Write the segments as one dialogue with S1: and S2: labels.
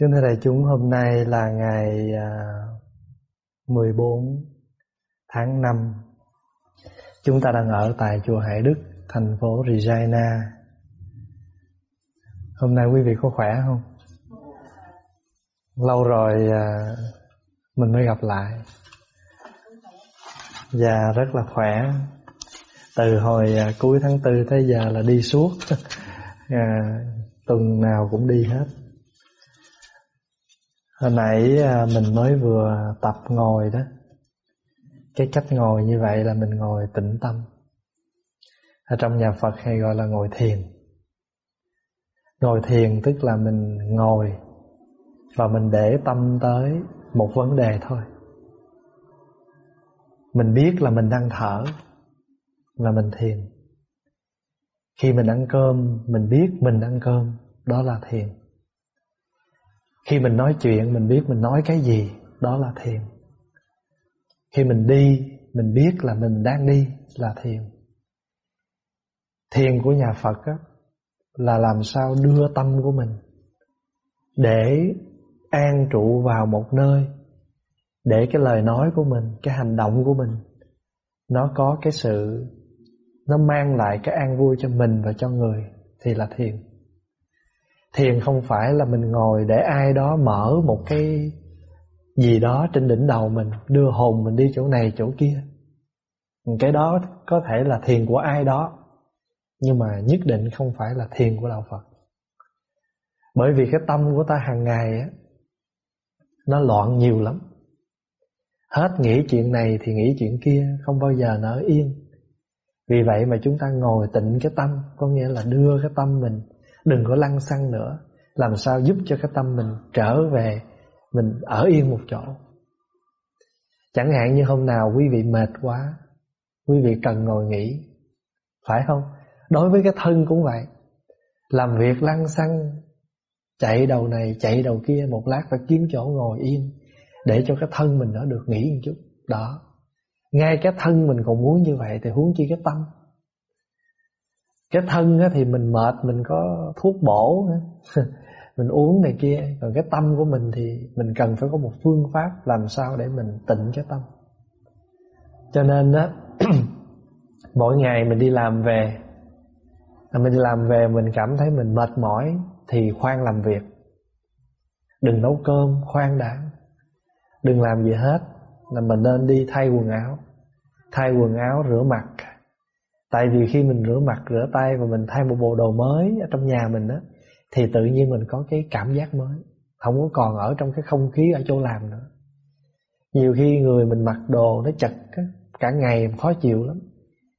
S1: Kính thưa đại chúng, hôm nay là ngày à, 14 tháng 5. Chúng ta đang ở tại chùa Hải Đức, thành phố Regina. Hôm nay quý vị có khỏe không? Lâu rồi à, mình mới gặp lại. Và rất là khỏe. Từ hồi à, cuối tháng tư tới giờ là đi suốt. tuần nào cũng đi hết Hồi nãy à, mình mới vừa tập ngồi đó. Cái cách ngồi như vậy là mình ngồi tĩnh tâm. Ở trong nhà Phật hay gọi là ngồi thiền. Ngồi thiền tức là mình ngồi Và mình để tâm tới một vấn đề thôi. Mình biết là mình đang thở Là mình thiền. Khi mình ăn cơm, Mình biết mình ăn cơm, Đó là thiền khi mình nói chuyện mình biết mình nói cái gì Đó là thiền. Khi mình đi Mình biết là mình đang đi Là thiền. Thiền của nhà Phật á, Là làm sao đưa tâm của mình Để an trụ vào một nơi Để cái lời nói của mình Cái hành động của mình Nó có cái sự Nó mang lại cái an vui cho mình và cho người Thì là thiền. Thiền không phải là mình ngồi để ai đó mở một cái gì đó trên đỉnh đầu mình, Đưa hồn mình đi chỗ này, chỗ kia. Cái đó có thể là thiền của ai đó, Nhưng mà nhất định không phải là thiền của Đạo Phật. Bởi vì cái tâm của ta hàng ngày á, Nó loạn nhiều lắm. Hết nghĩ chuyện này thì nghĩ chuyện kia, Không bao giờ nở yên. Vì vậy mà chúng ta ngồi tịnh cái tâm, Có nghĩa là đưa cái tâm mình Đừng có lăng xăng nữa. Làm sao giúp cho cái tâm mình trở về, Mình ở yên một chỗ? Chẳng hạn như hôm nào quý vị mệt quá, Quý vị cần ngồi nghỉ, Phải không? Đối với cái thân cũng vậy. Làm việc lăng xăng, Chạy đầu này, chạy đầu kia Một lát phải kiếm chỗ ngồi yên Để cho cái thân mình nó được nghỉ một chút. Đó. Ngay cái thân mình còn muốn như vậy Thì huống chi cái tâm cái thân á, thì mình mệt mình có thuốc bổ mình uống này kia. Còn cái tâm của mình thì mình cần phải có một phương pháp làm sao để mình tịnh cái tâm. Cho nên á mỗi ngày mình đi làm về mình đi làm về mình cảm thấy mình mệt mỏi thì khoan làm việc. Đừng nấu cơm khoan đã. Đừng làm gì hết là mình nên đi thay quần áo. Thay quần áo rửa mặt. Tại vì khi mình rửa mặt, rửa tay và mình thay một bộ đồ mới ở trong nhà mình á thì tự nhiên mình có cái cảm giác mới, không có còn ở trong cái không khí ở chỗ làm nữa. Nhiều khi người mình mặc đồ nó chật á, cả ngày khó chịu lắm.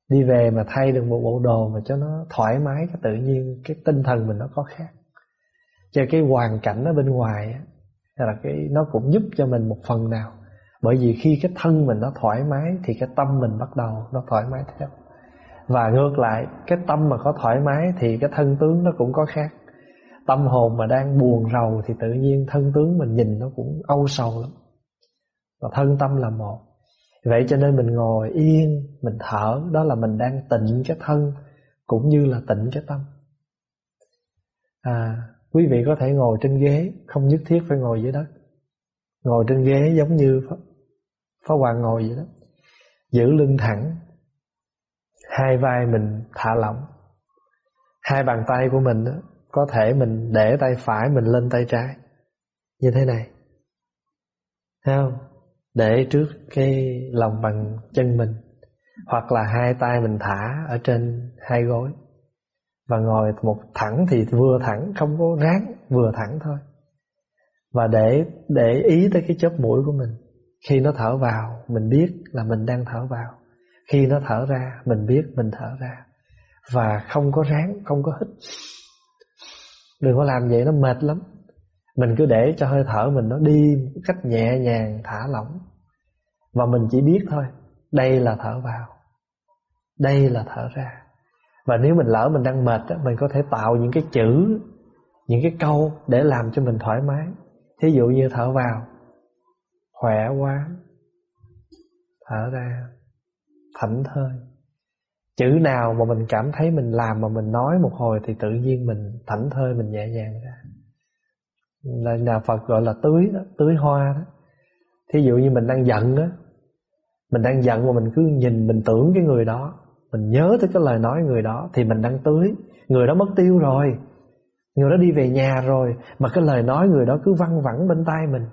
S1: Đi về mà thay được một bộ đồ mà cho nó thoải mái cái tự nhiên cái tinh thần mình nó có khác. Cho cái hoàn cảnh ở bên ngoài á là cái nó cũng giúp cho mình một phần nào. Bởi vì khi cái thân mình nó thoải mái thì cái tâm mình bắt đầu nó thoải mái theo. Và ngược lại Cái tâm mà có thoải mái Thì cái thân tướng nó cũng có khác. Tâm hồn mà đang buồn rầu Thì tự nhiên thân tướng mình nhìn nó cũng âu sầu lắm. Và thân tâm là một. Vậy cho nên mình ngồi yên Mình thở Đó là mình đang tịnh cái thân Cũng như là tịnh cái tâm. À Quý vị có thể ngồi trên ghế Không nhất thiết phải ngồi dưới đất. Ngồi trên ghế giống như Pháp, Pháp Hoàng ngồi vậy đó. Giữ lưng thẳng hai vai mình thả lỏng. Hai bàn tay của mình đó, có thể mình để tay phải mình lên tay trái. Như thế này. Thấy không? Để trước cái lòng bằng chân mình. Hoặc là hai tay mình thả ở trên hai gối. Và ngồi một thẳng thì vừa thẳng không có ráng vừa thẳng thôi. Và để để ý tới cái chóp mũi của mình. Khi nó thở vào mình biết là mình đang thở vào khi nó thở ra, Mình biết mình thở ra. Và không có ráng, Không có hít. Đừng có làm vậy, nó mệt lắm. Mình cứ để cho hơi thở mình nó đi Cách nhẹ nhàng, thả lỏng. Và mình chỉ biết thôi, Đây là thở vào. Đây là thở ra. Và nếu mình lỡ mình đang mệt Mình có thể tạo những cái chữ, Những cái câu để làm cho mình thoải mái. Thí dụ như thở vào. Khỏe quá. Thở ra thảnh thơi. Chữ nào mà mình cảm thấy mình làm mà mình nói một hồi thì tự nhiên mình thảnh thơi mình nhẹ nhàng ra. Là nhà Phật gọi là tưới đó, tưới hoa đó. Thí dụ như mình đang giận á mình đang giận mà mình cứ nhìn mình tưởng cái người đó mình nhớ tới cái lời nói người đó thì mình đang tưới. Người đó mất tiêu rồi người đó đi về nhà rồi mà cái lời nói người đó cứ văng vẳng bên tai mình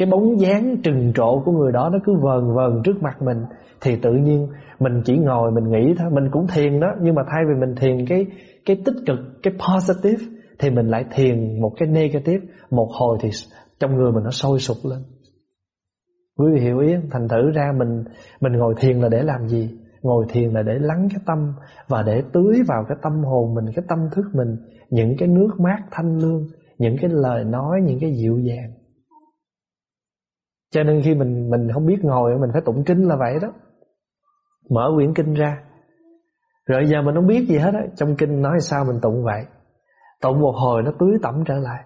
S1: cái bóng dáng trừng trộ của người đó nó cứ vờn vờn trước mặt mình, thì tự nhiên mình chỉ ngồi mình nghĩ thôi, mình cũng thiền đó, nhưng mà thay vì mình thiền cái cái tích cực, cái positive, thì mình lại thiền một cái negative, một hồi thì trong người mình nó sôi sục lên. Quý vị hiểu ý thành thử ra mình mình ngồi thiền là để làm gì? Ngồi thiền là để lắng cái tâm và để tưới vào cái tâm hồn mình, cái tâm thức mình, những cái nước mát thanh lương, những cái lời nói, những cái dịu dàng cho nên khi mình mình không biết ngồi mình phải tụng kinh là vậy đó. Mở quyển kinh ra. Rồi giờ mình không biết gì hết á trong kinh nói sao mình tụng vậy. Tụng một hồi nó tưới tẩm trở lại.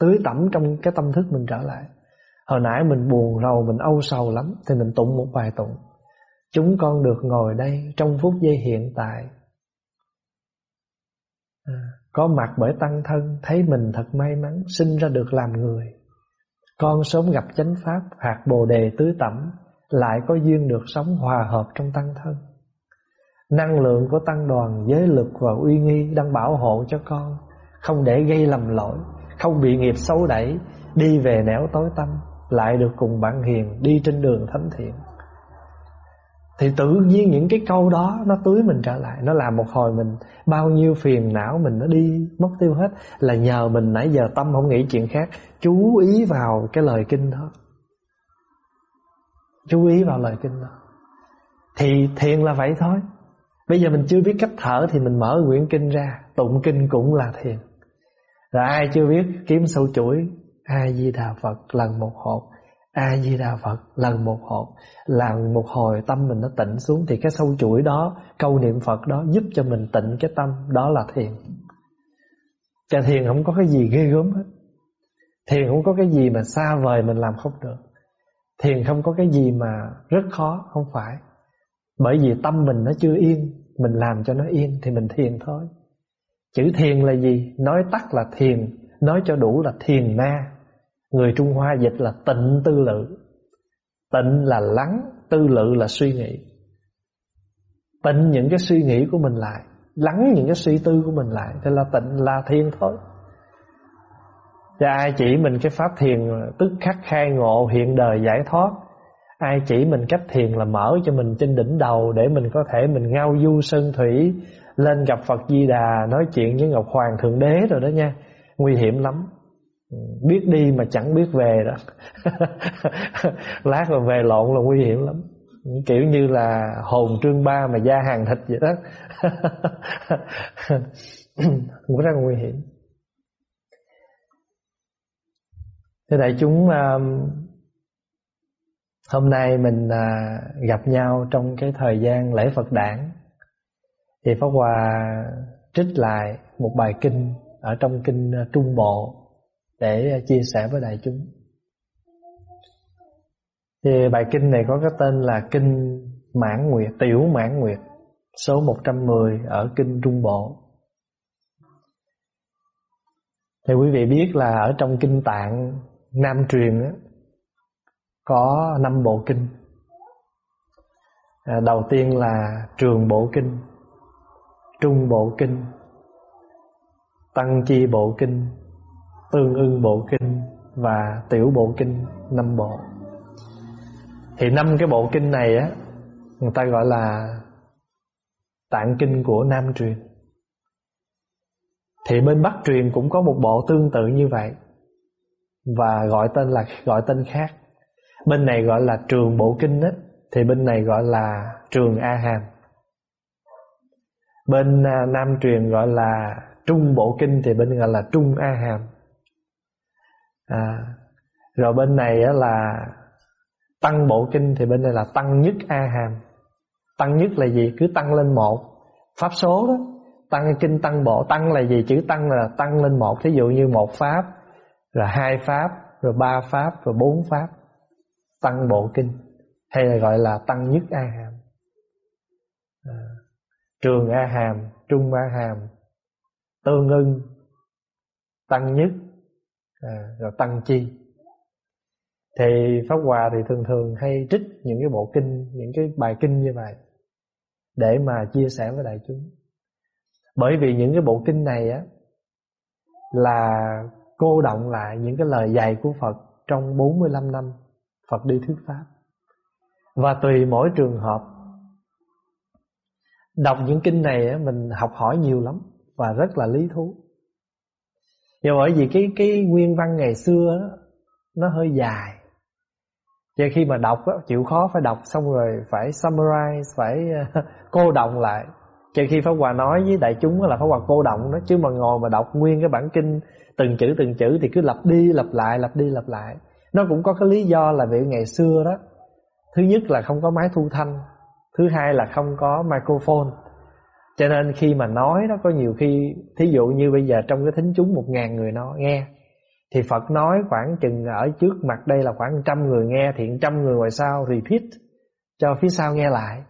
S1: Tưới tẩm trong cái tâm thức mình trở lại. Hồi nãy mình buồn rầu mình âu sầu lắm thì mình tụng một bài tụng. Chúng con được ngồi đây trong phút giây hiện tại. À, có mặt bởi tăng thân thấy mình thật may mắn sinh ra được làm người con sớm gặp chánh pháp, hạt bồ đề tứ tẩm, lại có duyên được sống hòa hợp trong tăng thân. Năng lượng của tăng đoàn, giới lực và uy nghi đang bảo hộ cho con, không để gây lầm lỗi, không bị nghiệp xấu đẩy, đi về nẻo tối tâm lại được cùng bạn hiền đi trên đường thánh thiện thì tự nhiên những cái câu đó nó tưới mình trở lại, nó làm một hồi mình, bao nhiêu phiền não mình nó đi, mất tiêu hết. Là nhờ mình nãy giờ tâm không nghĩ chuyện khác, chú ý vào cái lời kinh đó. Chú ý vào lời kinh đó. Thì thiền là vậy thôi. Bây giờ mình chưa biết cách thở thì mình mở quyển kinh ra, tụng kinh cũng là thiền. Rồi ai chưa biết, kiếm sâu chuỗi, a di đà phật lần một hộp a di đà phật, lần một hộp, lần một hồi tâm mình nó tịnh xuống thì cái sâu chuỗi đó, câu niệm phật đó giúp cho mình tịnh cái tâm, đó là thiền. Cái thiền không có cái gì ghê gớm hết. Thiền không có cái gì mà xa vời mình làm không được. Thiền không có cái gì mà rất khó, Không phải. Bởi vì tâm mình nó chưa yên, Mình làm cho nó yên thì mình thiền thôi. Chữ thiền là gì? Nói tắt là thiền, Nói cho đủ là thiền ma. Người Trung Hoa dịch là tịnh tư lự. Tịnh là lắng, Tư lự là suy nghĩ. Tịnh những cái suy nghĩ của mình lại, Lắng những cái suy tư của mình lại, Thế là tịnh là thiền thôi. Cho ai chỉ mình cái pháp thiền, Tức khắc khai ngộ hiện đời giải thoát, Ai chỉ mình cách thiền là mở cho mình trên đỉnh đầu Để mình có thể mình ngao du sơn thủy, Lên gặp Phật Di Đà, Nói chuyện với Ngọc Hoàng Thượng Đế rồi đó nha. Nguy hiểm lắm. Biết đi mà chẳng biết về đó. Lát mà về lộn là nguy hiểm lắm. Kiểu như là hồn trương ba mà da hàng thịt vậy đó. Cũng rất nguy hiểm. Thế đại chúng um, Hôm nay mình à, gặp nhau trong cái thời gian lễ Phật đản. Thì Pháp Hòa trích lại một bài kinh Ở trong kinh Trung Bộ. Để ờ, chia sẻ với đại chúng. Thì bài kinh này có cái tên là Kinh Mãn Nguyệt, Tiểu Mãn Nguyệt Số 110 ở Kinh Trung Bộ. Thì quý vị biết là ở trong Kinh Tạng Nam truyền á, có năm bộ kinh. À, đầu tiên là trường bộ kinh trung bộ kinh tăng chi bộ kinh tương ưng bộ kinh và tiểu bộ kinh năm bộ. Thì năm cái bộ kinh này á, người ta gọi là tạng kinh của nam truyền. Thì bên bắc truyền cũng có một bộ tương tự như vậy và gọi tên là, gọi tên khác. Bên này gọi là trường bộ kinh á, thì bên này gọi là trường a hàm. Bên à, nam truyền gọi là trung bộ kinh thì bên gọi là trung a hàm à, rồi bên này á là tăng bộ kinh thì bên đây là tăng nhất a hàm tăng nhất là gì? Cứ tăng lên một. Pháp số đó tăng kinh tăng bộ. Tăng là gì? Chữ tăng là tăng lên một. Thí dụ như một pháp rồi hai pháp rồi ba pháp rồi bốn pháp. Tăng bộ kinh hay là gọi là tăng nhất a hàm à, trường a hàm trung a hàm tương ưng tăng nhất à, rồi tăng chi. Thì pháp hòa thì thường thường hay trích những cái bộ kinh những cái bài kinh như vậy để mà chia sẻ với đại chúng. Bởi vì những cái bộ kinh này á là cô động lại những cái lời dạy của Phật trong 45 năm Phật đi thuyết pháp. Và tùy mỗi trường hợp đọc những kinh này á, mình học hỏi nhiều lắm và rất là lý thú nhưng bởi vì cái cái nguyên văn ngày xưa đó, nó hơi dài. Cho khi mà đọc đó, chịu khó phải đọc xong rồi phải summarize phải ờ, cô động lại. Cho khi Pháp Hòa nói với đại chúng là Pháp Hòa cô động đó chứ mà ngồi mà đọc nguyên cái bản kinh từng chữ từng chữ thì cứ lặp đi lặp lại lặp đi lặp lại. Nó cũng có cái lý do là vì ngày xưa đó thứ nhất là không có máy thu thanh thứ hai là không có microphone cho nên khi mà nói nó có nhiều khi, thí dụ như bây giờ trong cái thính chúng một ngàn người nó nghe, thì Phật nói khoảng chừng ở trước mặt đây là khoảng trăm người nghe, Thì trăm người ngoài sau repeat, cho phía sau nghe lại.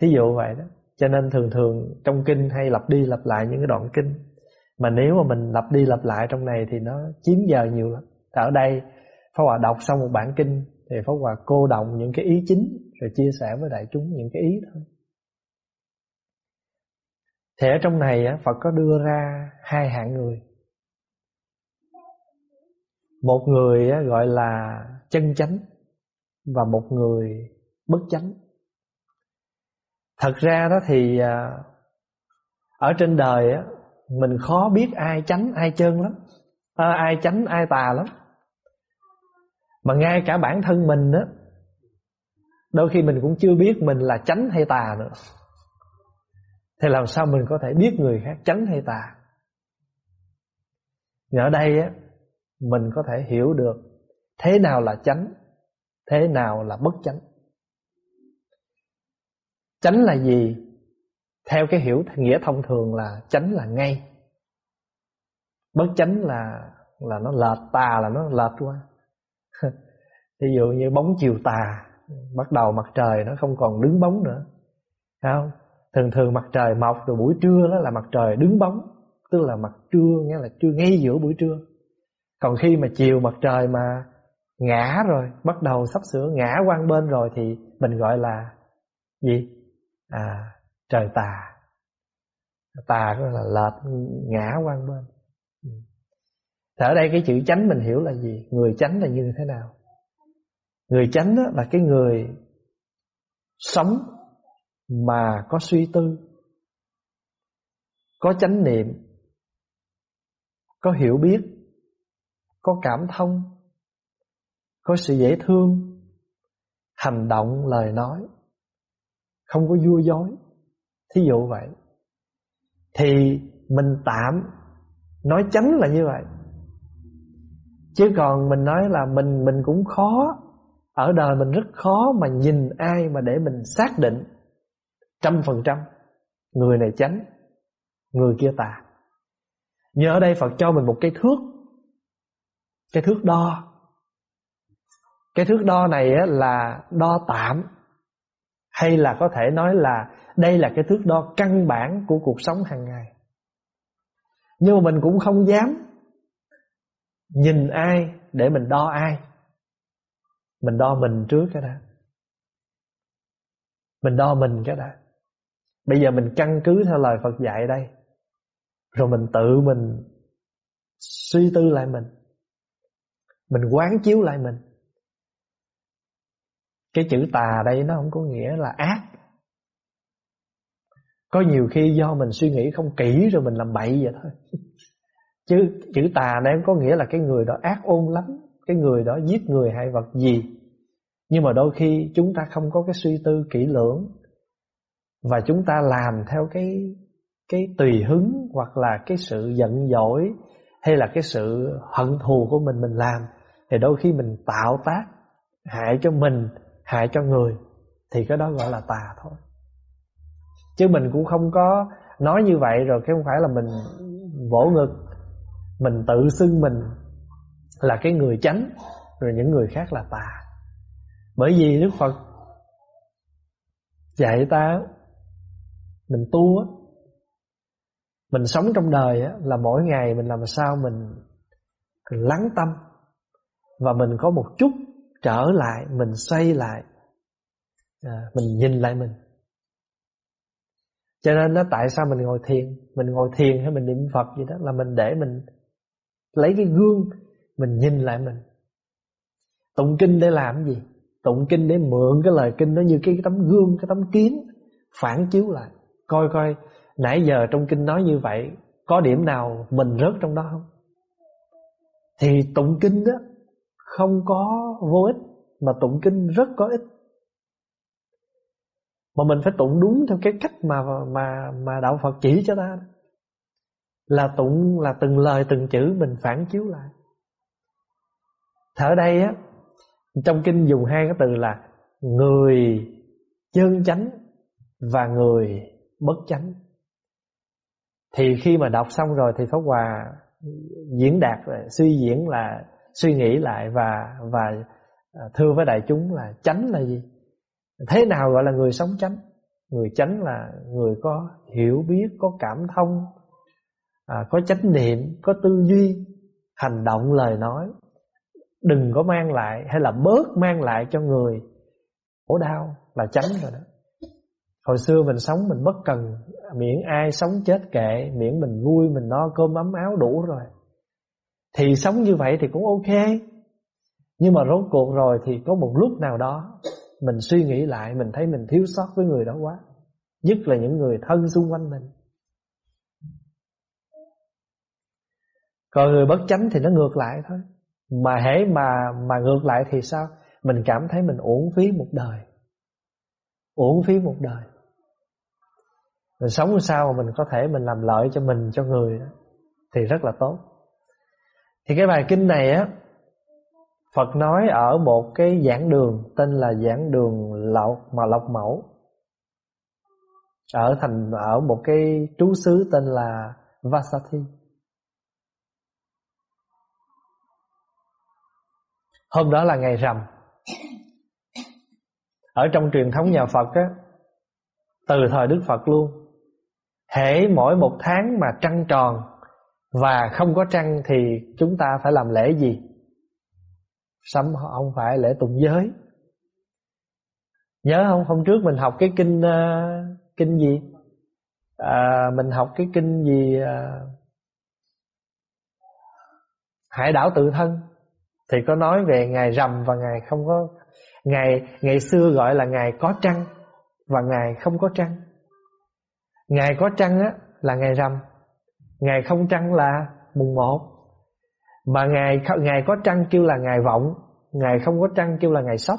S1: Thí dụ vậy đó. Cho nên thường thường trong kinh hay lặp đi lặp lại những cái đoạn kinh. Mà nếu mà mình lặp đi lặp lại trong này thì nó chiếm giờ nhiều lắm. Ở đây, Pháp Hòa đọc xong một bản kinh, Thì Pháp Hòa cô động những cái ý chính, Rồi chia sẻ với đại chúng những cái ý thôi thì ở trong này Phật có đưa ra hai hạng người. Một người gọi là chân chánh và một người bất chánh. Thật ra đó thì à, ở trên đời á mình khó biết ai chánh ai chân lắm à, ai chánh ai tà lắm. Mà ngay cả bản thân mình á đôi khi mình cũng chưa biết mình là chánh hay tà nữa thì làm sao mình có thể biết người khác chánh hay tà ở đây á mình có thể hiểu được thế nào là chánh, thế nào là bất chánh. Chánh là gì? Theo cái hiểu nghĩa thông thường là chánh là ngay. Bất chánh là là nó lệch tà là nó lệch quá. Ví dụ như bóng chiều tà, bắt đầu mặt trời nó không còn đứng bóng nữa. Thấy không? Thường thường mặt trời mọc rồi buổi trưa đó là mặt trời đứng bóng, tức là mặt trưa nghĩa là trưa ngay giữa buổi trưa. Còn khi mà chiều mặt trời mà ngã rồi, bắt đầu sắp sửa ngã quang bên rồi thì mình gọi là gì? À, trời tà. Tà có là lệch ngã quang bên. Ừ. Thì ở đây cái chữ chánh mình hiểu là gì? Người chánh là như thế nào? Người chánh đó là cái người sống mà có suy tư, có chánh niệm, có hiểu biết có cảm thông, có sự dễ thương, hành động, lời nói, không có vua dối. Thí dụ vậy. Thì mình tạm nói chánh là như vậy. Chứ còn mình nói là mình mình cũng khó Ở đời mình rất khó mà nhìn ai mà để mình xác định Trăm phần trăm. Người này chánh, Người kia tà. Nhưng ở đây Phật cho mình một cái thước. Cái thước đo. Cái thước đo này là đo tạm. Hay là có thể nói là đây là cái thước đo căn bản của cuộc sống hàng ngày. Nhưng mà mình cũng không dám nhìn ai để mình đo ai. Mình đo mình trước cái đã. Mình đo mình cái đã bây giờ mình căn cứ theo lời Phật dạy đây. Rồi mình tự mình suy tư lại mình. Mình quán chiếu lại mình. Cái chữ tà đây nó không có nghĩa là ác. Có nhiều khi do mình suy nghĩ không kỹ rồi mình làm bậy vậy thôi. Chứ chữ tà đây có nghĩa là cái người đó ác ôn lắm, Cái người đó giết người hay vật gì. Nhưng mà đôi khi chúng ta không có cái suy tư kỹ lưỡng. Và chúng ta làm theo cái cái tùy hứng hoặc là cái sự giận dỗi hay là cái sự hận thù của mình mình làm. Thì đôi khi mình tạo tác hại cho mình, hại cho người, thì cái đó gọi là tà thôi. Chứ mình cũng không có nói như vậy rồi cái không phải là mình vỗ ngực, mình tự xưng mình là cái người chánh, rồi những người khác là tà. Bởi vì đức phật dạy ta mình tu á mình sống trong đời á là mỗi ngày mình làm sao mình lắng tâm và mình có một chút trở lại mình xoay lại à, mình nhìn lại mình. Cho nên đó tại sao mình ngồi thiền? Mình ngồi thiền hay mình niệm phật gì đó là mình để mình lấy cái gương mình nhìn lại mình. Tụng kinh để làm gì? Tụng kinh để mượn cái lời kinh nó như cái tấm gương cái tấm kiến phản chiếu lại coi coi, nãy giờ trong kinh nói như vậy, có điểm nào mình rớt trong đó không? Thì tụng kinh đó không có vô ích, mà tụng kinh rất có ích. Mà mình phải tụng đúng theo cái cách mà mà mà đạo Phật chỉ cho ta. Là tụng là từng lời, từng chữ mình phản chiếu lại. Thở đây á, trong kinh dùng hai cái từ là người chân chánh và người bất chánh. Thì khi mà đọc xong rồi thì Pháp Hòa diễn đạt suy diễn là suy nghĩ lại và và à, thưa với đại chúng là chánh là gì? Thế nào gọi là người sống chánh? Người chánh là người có hiểu biết có cảm thông à, có chánh niệm có tư duy hành động lời nói. Đừng có mang lại hay là bớt mang lại cho người khổ đau là chánh rồi đó hồi xưa mình sống mình bất cần, miễn ai sống chết kệ, miễn mình vui, mình no cơm ấm áo đủ rồi. Thì sống như vậy thì cũng ok. Nhưng mà rốt cuộc rồi thì có một lúc nào đó, mình suy nghĩ lại, mình thấy mình thiếu sót với người đó quá. Nhất là những người thân xung quanh mình. Còn người bất chánh thì nó ngược lại thôi. Mà hễ mà mà ngược lại thì sao? Mình cảm thấy mình uổng phí một đời. Uổng phí một đời mình sống sao mà mình có thể mình làm lợi cho mình cho người đó, thì rất là tốt thì cái bài kinh này á Phật nói ở một cái giảng đường tên là giảng đường Lộc mà Lộc Mẫu ở thành ở một cái trú xứ tên là Vasati. Hôm đó là ngày rằm. Ở trong truyền thống nhà Phật á từ thời Đức Phật luôn. Hễ mỗi một tháng mà trăng tròn và không có trăng thì chúng ta phải làm lễ gì? Sắm không phải lễ tụng giới. Nhớ không? Hôm trước mình học cái kinh uh, kinh gì? À, mình học cái kinh gì uh, Hải đảo tự thân thì có nói về ngày rằm và ngày không có ngày ngày xưa gọi là ngày có trăng và ngày không có trăng. Ngày có trăng á, là ngày rằm. Ngày không trăng là mùng 1 Mà ngày ngày có trăng kêu là ngày vọng. Ngày không có trăng kêu là ngày sóc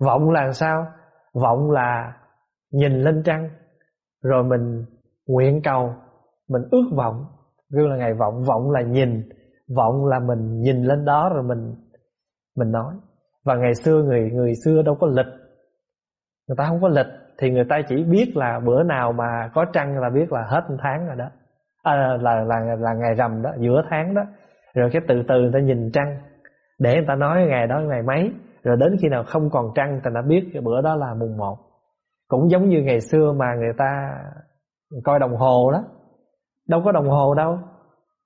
S1: Vọng là sao? Vọng là nhìn lên trăng, Rồi mình nguyện cầu, Mình ước vọng, Kêu là ngày vọng. Vọng là nhìn, Vọng là mình nhìn lên đó rồi mình Mình nói. Và ngày xưa người người xưa đâu có lịch Người ta không có lịch Thì người ta chỉ biết là bữa nào mà có trăng là biết là hết tháng rồi đó. À, là, là là ngày rằm đó giữa tháng đó. Rồi cái từ từ người ta nhìn trăng để người ta nói ngày đó ngày mấy. Rồi đến khi nào không còn trăng người ta biết cái bữa đó là mùng một. Cũng giống như ngày xưa mà người ta coi đồng hồ đó. Đâu có đồng hồ đâu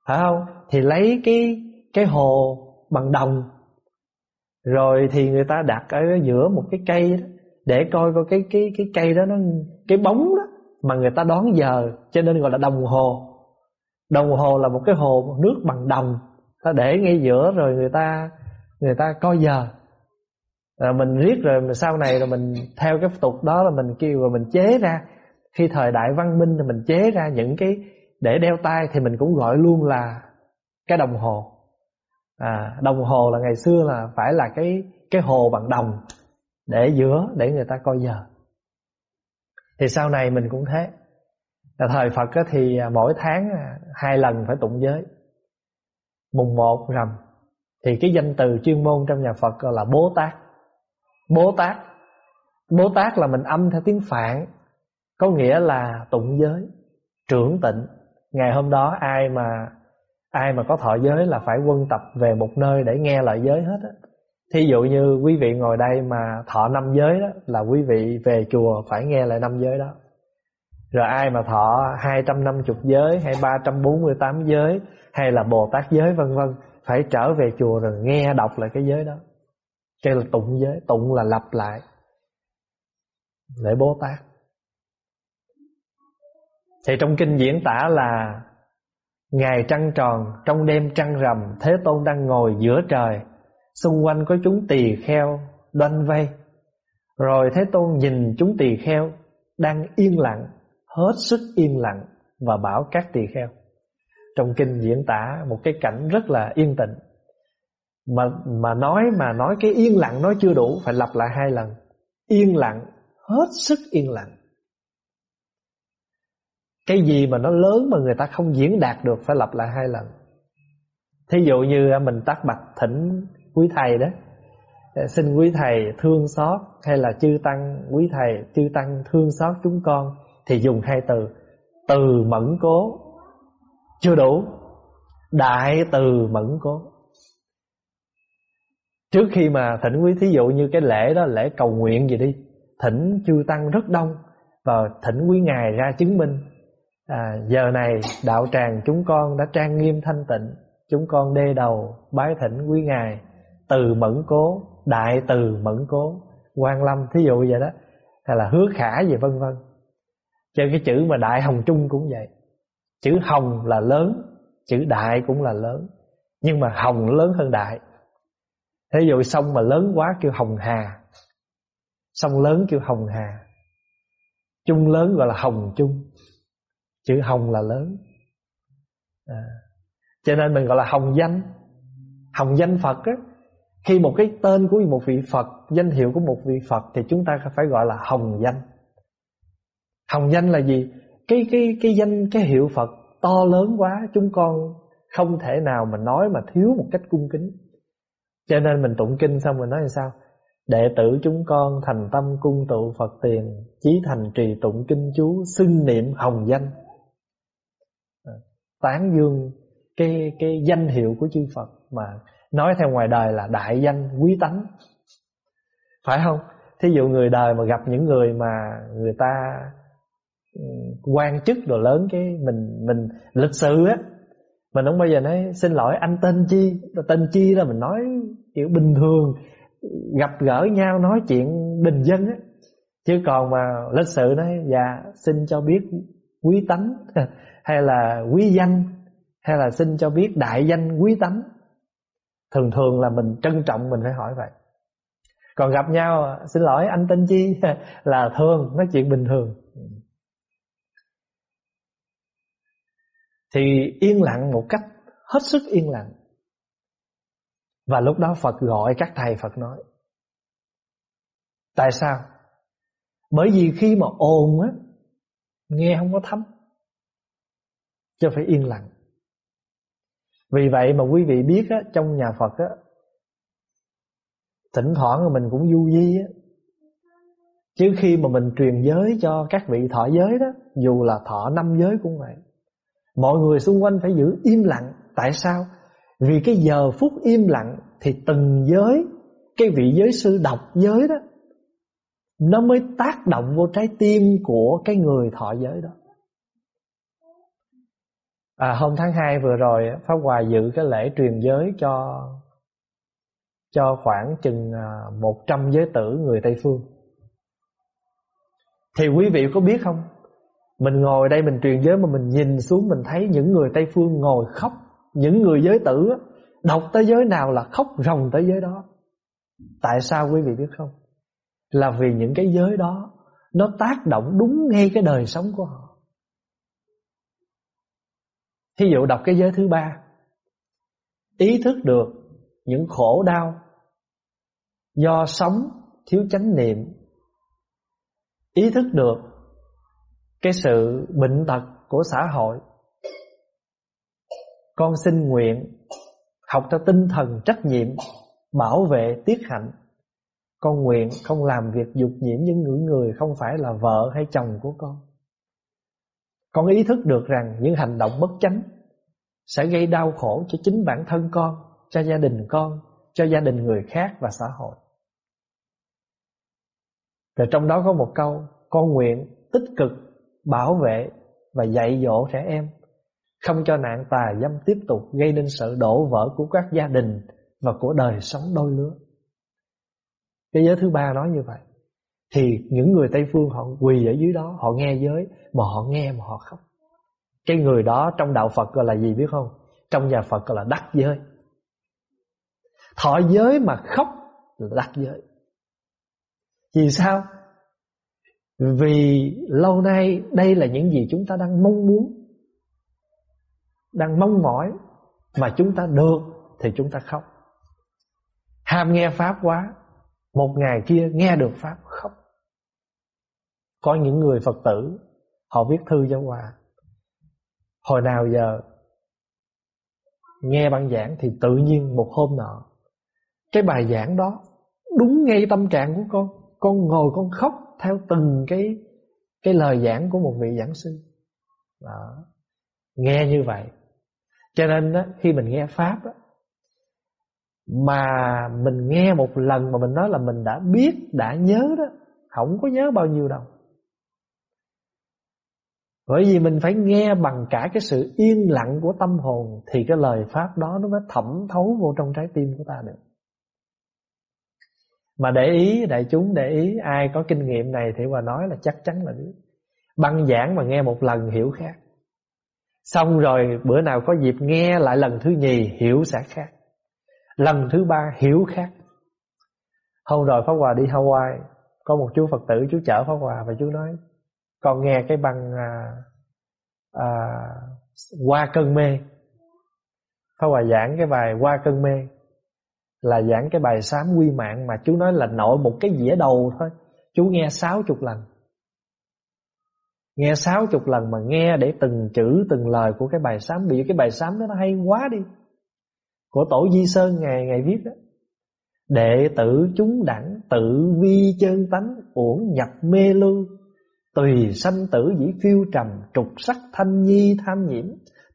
S1: phải không? Thì lấy cái cái hồ bằng đồng. Rồi thì người ta đặt ở giữa một cái cây đó để coi coi cái cái cái cây đó nó cái bóng đó mà người ta đón giờ cho nên gọi là đồng hồ. Đồng hồ là một cái hồ nước bằng đồng Ta để ngay giữa rồi người ta Người ta coi giờ. Rồi Mình riết rồi mình sau này rồi mình Theo cái tục đó là mình kêu rồi mình chế ra. Khi thời đại văn minh thì mình chế ra những cái Để đeo tay thì mình cũng gọi luôn là Cái đồng hồ. À, Đồng hồ là ngày xưa là phải là cái Cái hồ bằng đồng. Để giữa, để người ta coi giờ. Thì sau này mình cũng thế. Là thời Phật thì à, mỗi tháng à, hai lần phải tụng giới. Mùng một rằm. Thì cái danh từ chuyên môn trong nhà Phật gọi là Bố Tát. Bố Tát. Bố Tát là mình âm theo tiếng Phạn, Có nghĩa là tụng giới, Trưởng tịnh. Ngày hôm đó ai mà Ai mà có thọ giới là phải quân tập về một nơi Để nghe lời giới hết á. Thí dụ như quý vị ngồi đây mà thọ năm giới đó, Là quý vị về chùa phải nghe lại năm giới đó. Rồi ai mà thọ 250 giới, hay 348 giới, hay là Bồ Tát giới, vân vân, phải trở về chùa rồi nghe đọc lại cái giới đó. Cái là tụng giới, tụng là lặp lại. Lễ bồ tát. Thì trong kinh diễn tả là Ngày trăng tròn, trong đêm trăng rằm, Thế Tôn đang ngồi giữa trời Xung quanh có chúng tỳ kheo, đoanh vây. Rồi Thế Tôn nhìn chúng tỳ kheo Đang yên lặng, Hết sức yên lặng Và bảo các tỳ kheo. Trong kinh diễn tả một cái cảnh rất là yên tĩnh. Mà mà nói mà nói cái yên lặng nói chưa đủ, Phải lặp lại hai lần. Yên lặng, Hết sức yên lặng. Cái gì mà nó lớn mà người ta không diễn đạt được, phải lặp lại hai lần. Thí dụ như mình tắt bạch thỉnh quý thầy đó. Ờ, xin quý thầy thương xót hay là chư tăng quý thầy chư tăng thương xót chúng con thì dùng hai từ. Từ mẫn cố. Chưa đủ. Đại từ mẫn cố. Trước khi mà thỉnh quý thí dụ như cái lễ đó lễ cầu nguyện gì đi thỉnh chư tăng rất đông và thỉnh quý ngài ra chứng minh. À, giờ này đạo tràng chúng con đã trang nghiêm thanh tịnh chúng con đê đầu bái thỉnh quý ngài từ mẫn cố, đại từ mẫn cố. Quan lâm thí dụ vậy đó, hay là hứa khả gì vân vân. Cho cái chữ mà đại hồng trung cũng vậy. Chữ hồng là lớn, chữ đại cũng là lớn. Nhưng mà hồng lớn hơn đại. Thí dụ sông mà lớn quá kêu hồng hà. Sông lớn kêu hồng hà. Trung lớn gọi là hồng trung. Chữ hồng là lớn. À. cho nên mình gọi là hồng danh. Hồng danh phật á khi một cái tên của một vị phật, danh hiệu của một vị phật thì chúng ta phải gọi là hồng danh. Hồng danh là gì? Cái cái cái danh, cái hiệu phật to lớn quá, chúng con không thể nào mà nói mà thiếu một cách cung kính. Cho nên mình tụng kinh xong mình nói làm sao? Đệ tử chúng con thành tâm cung tụ Phật tiền, Chí thành trì tụng kinh chú, Xưng niệm hồng danh. À, tán dương cái cái danh hiệu của chư Phật mà nói theo ngoài đời là đại danh quý tánh. Phải không? Thí dụ người đời mà gặp những người mà người ta ừ, quan chức đồ lớn, cái mình mình lịch sự á, mình không bao giờ nói, xin lỗi, anh tên chi? Tên chi là mình nói kiểu bình thường, gặp gỡ nhau, nói chuyện bình dân á. Chứ còn mà lịch sự nói dạ xin cho biết quý tánh. Hay là quý danh. Hay là xin cho biết đại danh quý tánh thường thường là mình trân trọng, mình phải hỏi vậy. Còn gặp nhau, xin lỗi, anh tên chi? Là thường nói chuyện bình thường. Thì yên lặng một cách hết sức yên lặng. Và lúc đó Phật gọi các thầy, Phật nói, tại sao? Bởi vì khi mà ồn á, nghe không có thấm cho phải yên lặng vì vậy mà quý vị biết á, trong nhà Phật á, thỉnh thoảng mình cũng du di á. Chứ khi mà mình truyền giới cho các vị thọ giới đó, dù là thọ năm giới cũng vậy. Mọi người xung quanh phải giữ im lặng. Tại sao? Vì cái giờ phút im lặng thì từng giới, cái vị giới sư đọc giới đó, nó mới tác động vô trái tim của cái người thọ giới đó. À, hôm tháng 2 vừa rồi Pháp Hòa dự cái lễ truyền giới cho cho khoảng chừng à, 100 giới tử người Tây Phương. Thì quý vị có biết không? Mình ngồi đây mình truyền giới mà mình nhìn xuống mình thấy những người Tây Phương ngồi khóc, những người giới tử đọc tới giới nào là khóc ròng tới giới đó. Tại sao quý vị biết không? Là vì những cái giới đó nó tác động đúng ngay cái đời sống của họ. Thí dụ đọc cái giới thứ ba. Ý thức được những khổ đau Do sống thiếu chánh niệm. Ý thức được cái sự bệnh tật của xã hội. Con xin nguyện Học theo tinh thần trách nhiệm, Bảo vệ, tiết hạnh. Con nguyện không làm việc dục nhiễm những người người Không phải là vợ hay chồng của con con ý thức được rằng những hành động bất chánh sẽ gây đau khổ cho chính bản thân con, cho gia đình con, cho gia đình người khác và xã hội. Rồi trong đó có một câu, con nguyện tích cực bảo vệ và dạy dỗ trẻ em Không cho nạn tà dâm tiếp tục Gây nên sự đổ vỡ của các gia đình Và của đời sống đôi lứa Cái giới thứ ba nói như vậy thì những người Tây Phương họ quỳ ở dưới đó, Họ nghe giới, Mà họ nghe mà họ khóc. Cái người đó trong đạo Phật gọi là gì biết không? Trong nhà Phật gọi là đắc giới. Thọ giới mà khóc là đắc giới. Vì sao? Vì lâu nay Đây là những gì chúng ta đang mong muốn, Đang mong mỏi Mà chúng ta được Thì chúng ta khóc. Ham nghe Pháp quá một ngày kia nghe được Pháp khóc. Có những người Phật tử Họ viết thư cho Hòa. Hồi nào giờ Nghe băng giảng thì tự nhiên một hôm nọ Cái bài giảng đó Đúng ngay tâm trạng của con. Con ngồi con khóc Theo từng cái cái lời giảng của một vị giảng sư. Đó. Nghe như vậy. Cho nên đó, khi mình nghe Pháp đó, mà mình nghe một lần mà mình nói là mình đã biết, đã nhớ đó Không có nhớ bao nhiêu đâu. Bởi vì mình phải nghe bằng cả cái sự yên lặng của tâm hồn Thì cái lời Pháp đó nó mới thẩm thấu vô trong trái tim của ta được. Mà để ý, đại chúng để ý Ai có kinh nghiệm này thì mà nói là chắc chắn là biết. Băng giảng mà nghe một lần hiểu khác. Xong rồi bữa nào có dịp nghe lại lần thứ nhì hiểu sẽ khác. Lần thứ ba hiểu khác. Hôm rồi Pháp Hòa đi Hawaii Có một chú Phật tử chú chở Pháp Hòa Và chú nói con nghe cái băng à, à, qua cơn mê. Pháp Hòa giảng cái bài qua cơn mê Là giảng cái bài sám quy mạng Mà chú nói là nội một cái dĩa đầu thôi. Chú nghe sáu chục lần. Nghe sáu chục lần mà nghe để từng chữ từng lời của cái bài sám bị cái bài sám đó nó hay quá đi. Của Tổ Di Sơn ngày ngày viết đó. Đệ tử chúng đẳng tự vi chân tánh uổng nhập mê lưu Tùy sanh tử dĩ phiêu trầm, Trục sắc thanh nhi tham nhiễm.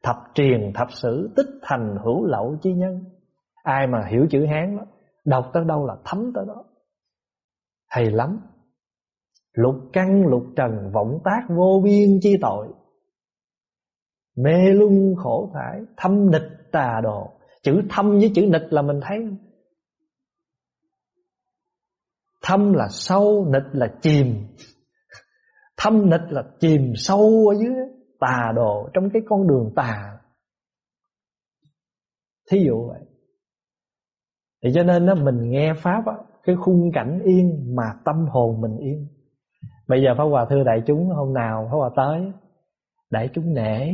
S1: Thập truyền thập sử, tích thành hữu lậu chi nhân. Ai mà hiểu chữ Hán đó, Đọc tới đâu là thấm tới đó. Hay lắm. Lục căn, lục trần, vọng tác vô biên chi tội. Mê luân khổ thải Thâm địch tà đồ. Chữ thâm với chữ nịch là mình thấy Thâm là sâu Nịch là chìm. Thâm nịch là chìm sâu ở dưới tà đồ Trong cái con đường tà. Thí dụ vậy. Thì cho nên đó, mình nghe Pháp á, Cái khung cảnh yên mà tâm hồn mình yên. Bây giờ Pháp Hòa thưa đại chúng Hôm nào Pháp Hòa tới Đại chúng nể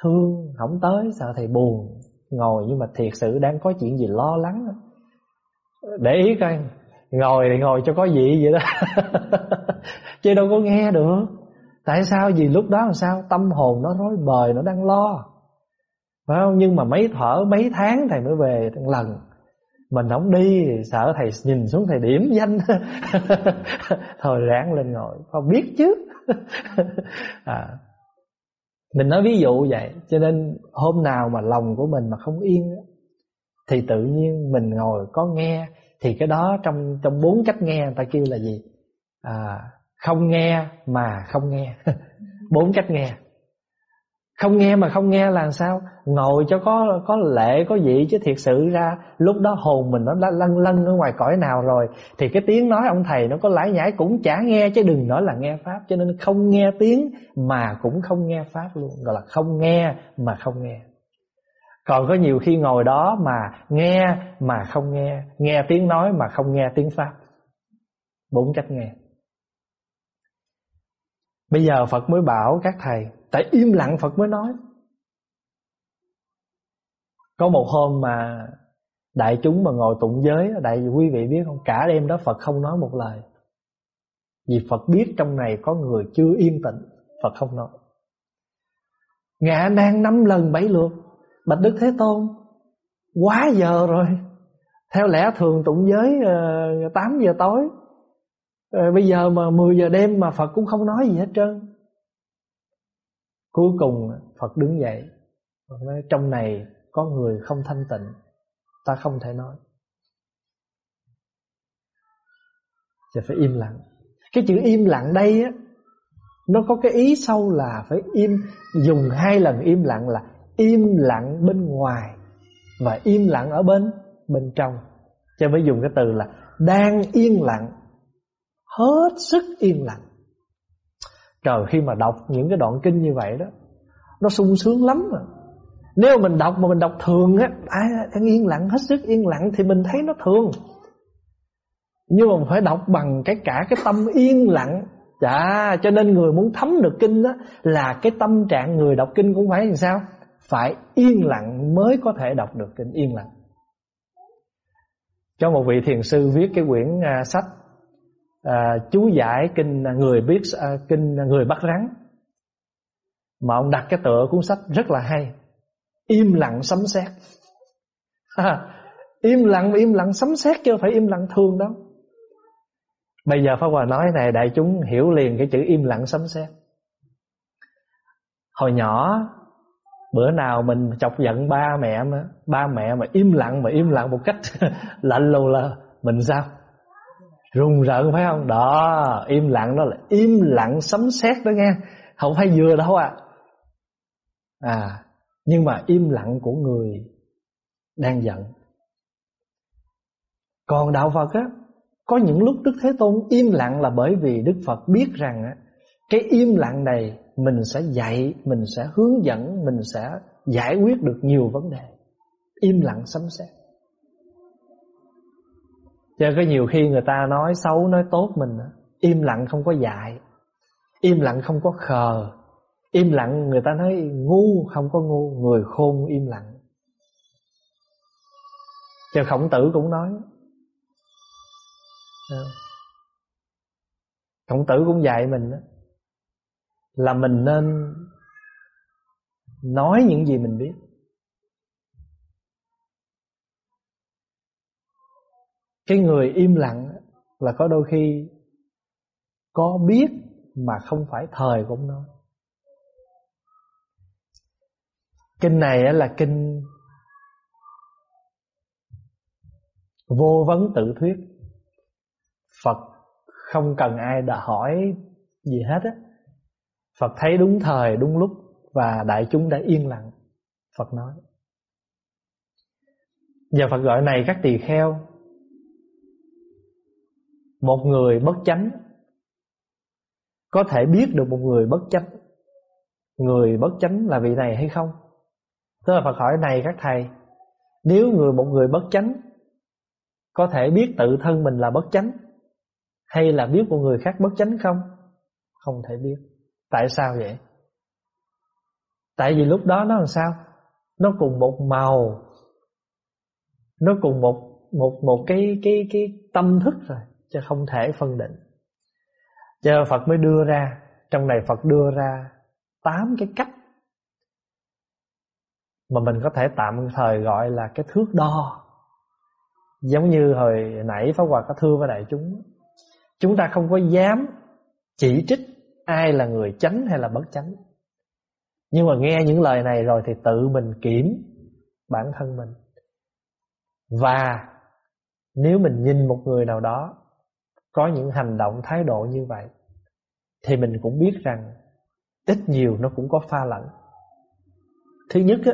S1: Thương không tới sợ thầy buồn. Ngồi nhưng mà thiệt sự đang có chuyện gì lo lắng. Để ý coi, Ngồi thì ngồi cho có gì vậy đó. Chứ đâu có nghe được. Tại sao? Vì lúc đó làm sao? Tâm hồn nó rối bời, Nó đang lo. Phải không? Nhưng mà mấy thở, mấy tháng thầy mới về lần Mình không đi Sợ thầy nhìn xuống thầy điểm danh. Thôi ráng lên ngồi. Không biết chứ. À. Mình nói ví dụ vậy Cho nên hôm nào mà lòng của mình mà không yên Thì tự nhiên mình ngồi có nghe Thì cái đó trong trong bốn cách nghe người ta kêu là gì? À, không nghe mà không nghe. Bốn cách nghe không nghe mà không nghe là sao? Ngồi cho có có lệ có vị chứ thiệt sự ra. Lúc đó hồn mình nó đã lân lân ở ngoài cõi nào rồi. Thì cái tiếng nói ông thầy nó có lãi nhãi cũng chả nghe, chứ đừng nói là nghe pháp. Cho nên không nghe tiếng mà cũng không nghe pháp luôn. Gọi là không nghe mà không nghe. Còn có nhiều khi ngồi đó mà nghe mà không nghe. Nghe tiếng nói mà không nghe tiếng pháp. Bốn cách nghe. Bây giờ Phật mới bảo các thầy Tại im lặng Phật mới nói. Có một hôm mà Đại chúng mà ngồi tụng giới Đại quý vị biết không? Cả đêm đó Phật không nói một lời. Vì Phật biết trong này có người chưa yên tĩnh Phật không nói. Ngạ đang năm lần bảy lượt. Bạch Đức Thế Tôn Quá giờ rồi. Theo lẽ thường tụng giới ờ, uh, 8 giờ tối. Ờ, bây giờ mà 10 giờ đêm mà Phật cũng không nói gì hết trơn. Cuối cùng Phật đứng dậy, Phật nói, trong này có người không thanh tịnh, Ta không thể nói. Thì phải im lặng. Cái chữ im lặng đây á, Nó có cái ý sâu là phải im, Dùng hai lần im lặng là im lặng bên ngoài và im lặng ở bên bên trong. Cho mới dùng cái từ là đang yên lặng, hết sức yên lặng trời, khi mà đọc những cái đoạn kinh như vậy đó, nó sung sướng lắm mà. Nếu mình đọc mà mình đọc thường á, ai đang yên lặng hết sức, yên lặng thì mình thấy nó thường. Nhưng mà phải đọc bằng cái cả cái tâm yên lặng. Dạ cho nên người muốn thấm được kinh đó Là cái tâm trạng người đọc kinh cũng phải làm sao? Phải yên lặng mới có thể đọc được kinh, yên lặng. Cho một vị thiền sư viết cái quyển à, sách à, Chú giải kinh người biết à, kinh người bắt rắn Mà ông đặt cái tựa cuốn sách rất là hay Im lặng sấm sét Im lặng im lặng sấm sét chứ phải im lặng thường đâu Bây giờ Pháp Hòa nói này đại chúng hiểu liền cái chữ im lặng sấm sét. Hồi nhỏ bữa nào mình chọc giận ba mẹ mà ba mẹ mà im lặng mà im lặng một cách lạnh lùng là mình sao? Rùng rợn phải không? Đó, im lặng đó là im lặng sấm sét đó nghe. Không phải vừa đâu à. À, nhưng mà im lặng của người đang giận. Còn đạo Phật á có những lúc Đức Thế Tôn im lặng là bởi vì Đức Phật biết rằng á cái im lặng này mình sẽ dạy, mình sẽ hướng dẫn, mình sẽ giải quyết được nhiều vấn đề. Im lặng sấm sét. Cho có nhiều khi người ta nói xấu, nói tốt mình Im lặng không có dạy Im lặng không có khờ, Im lặng người ta nói ngu không có ngu, Người khôn im lặng. Cho khổng tử cũng nói. Ờ. Khổng tử cũng dạy mình là mình nên nói những gì mình biết. Cái người im lặng là có đôi khi có biết mà không phải thời cũng nói. Kinh này là kinh vô vấn tự thuyết. Phật không cần ai đã hỏi gì hết á. Phật thấy đúng thời, đúng lúc Và đại chúng đã yên lặng, Phật nói. Giờ Phật gọi này các tỳ kheo một người bất chánh Có thể biết được một người bất chánh Người bất chánh là vị này hay không Tức là Phật hỏi này các thầy, Nếu người, một người bất chánh, Có thể biết tự thân mình là bất chánh, hay là biết một người khác bất chánh không? Không thể biết Tại sao vậy? Tại vì lúc đó nó làm sao? Nó cùng một màu Nó cùng một một một cái cái cái tâm thức rồi chứ không thể phân định. Cho Phật mới đưa ra, trong này Phật đưa ra tám cái cách mà mình có thể tạm thời gọi là cái thước đo. Giống như hồi nãy Pháp Hòa có thưa với đại chúng Chúng ta không có dám chỉ trích ai là người chánh hay là bất chánh. Nhưng mà nghe những lời này rồi thì tự mình kiểm bản thân mình. Và nếu mình nhìn một người nào đó có những hành động, thái độ như vậy, thì mình cũng biết rằng ít nhiều nó cũng có pha lẫn. Thứ nhất á,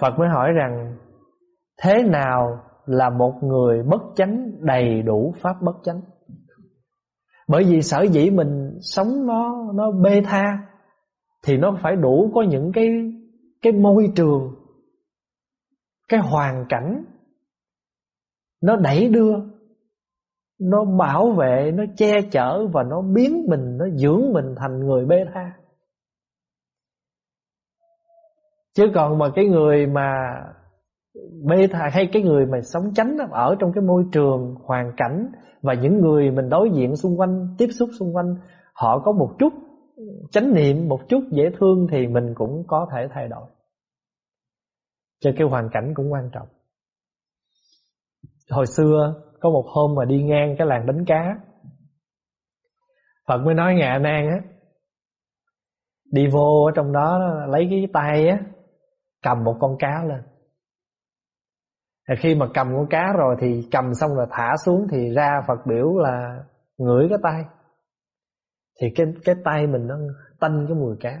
S1: Phật mới hỏi rằng, thế nào là một người bất chánh đầy đủ pháp bất chánh. Bởi vì sở dĩ mình sống nó nó bê tha thì nó phải đủ có những cái cái môi trường, cái hoàn cảnh nó đẩy đưa, nó bảo vệ, nó che chở và nó biến mình, nó dưỡng mình thành người bê tha chứ còn mà cái người mà bê tha hay cái người mà sống chánh ở trong cái môi trường hoàn cảnh và những người mình đối diện xung quanh, tiếp xúc xung quanh, họ có một chút chánh niệm, một chút dễ thương thì mình cũng có thể thay đổi. Cho cái hoàn cảnh cũng quan trọng hồi xưa có một hôm mà đi ngang cái làng đánh cá. Phật mới nói ngạ nan á, đi vô ở trong đó lấy cái tay á, cầm một con cá lên. Khi mà cầm con cá rồi thì cầm xong rồi thả xuống thì ra Phật biểu là ngửi cái tay. Thì cái cái tay mình nó tanh cái mùi cá.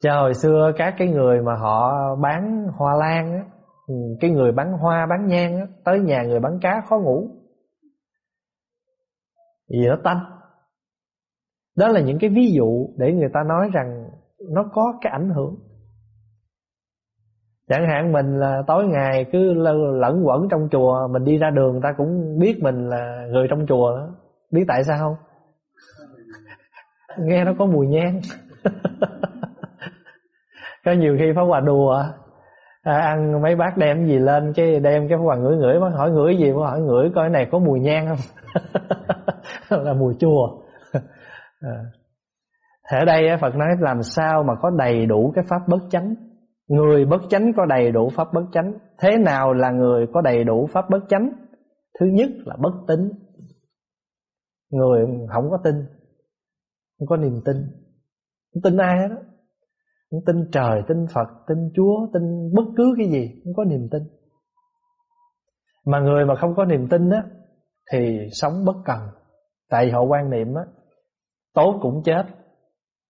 S1: Cho hồi xưa các cái người mà họ bán hoa lan á ừ, Cái người bán hoa, bán nhang á, Tới nhà người bán cá khó ngủ. Vì nó tanh. Đó là những cái ví dụ để người ta nói rằng Nó có cái ảnh hưởng. Chẳng hạn mình là tối ngày cứ lẫn quẩn trong chùa, Mình đi ra đường người ta cũng biết mình là người trong chùa đó. Biết tại sao không? Nghe nó có mùi nhang. có nhiều khi Pháp Hòa đùa. À, ăn mấy bát đem gì lên cái đem cái Pháp Hòa ngửi ngửi mà hỏi ngửi gì mà hỏi ngửi coi cái này có mùi nhang không? Là mùi chua. À. Thế ở đây Phật nói làm sao mà có đầy đủ cái pháp bất chánh? Người bất chánh có đầy đủ pháp bất chánh. Thế nào là người có đầy đủ pháp bất chánh? Thứ nhất là bất tín. Người không có tin Không có niềm tin. Không tin ai hết đó không tin trời, tin Phật, tin Chúa, tin bất cứ cái gì Không có niềm tin. Mà người mà không có niềm tin á Thì sống bất cần. Tại họ quan niệm á Tốt cũng chết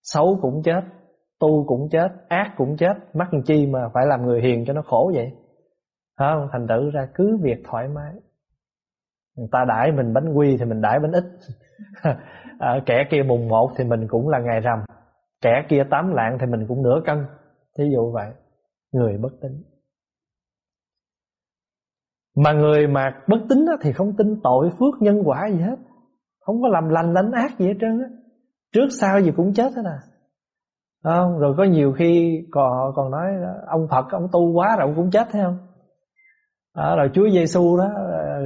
S1: Xấu cũng chết Tu cũng chết, ác cũng chết. Mắc chi mà phải làm người hiền cho nó khổ vậy? Không? Thành tự ra cứ việc thoải mái. Người ta đãi mình bánh quy thì mình đãi bánh ít. À, Kẻ kia mùng một thì mình cũng là ngày rằm. Kẻ kia tám lạng thì mình cũng nửa cân. Thí dụ vậy. Người bất tín. Mà người mà bất tín thì không tin tội phước nhân quả gì hết. Không có làm lành đánh ác gì hết trơn á. Trước sau gì cũng chết hết à. Không? Rồi có nhiều khi còn còn nói Ông Phật ông tu quá rồi ông cũng chết thấy không? À, Rồi Chúa Giêsu đó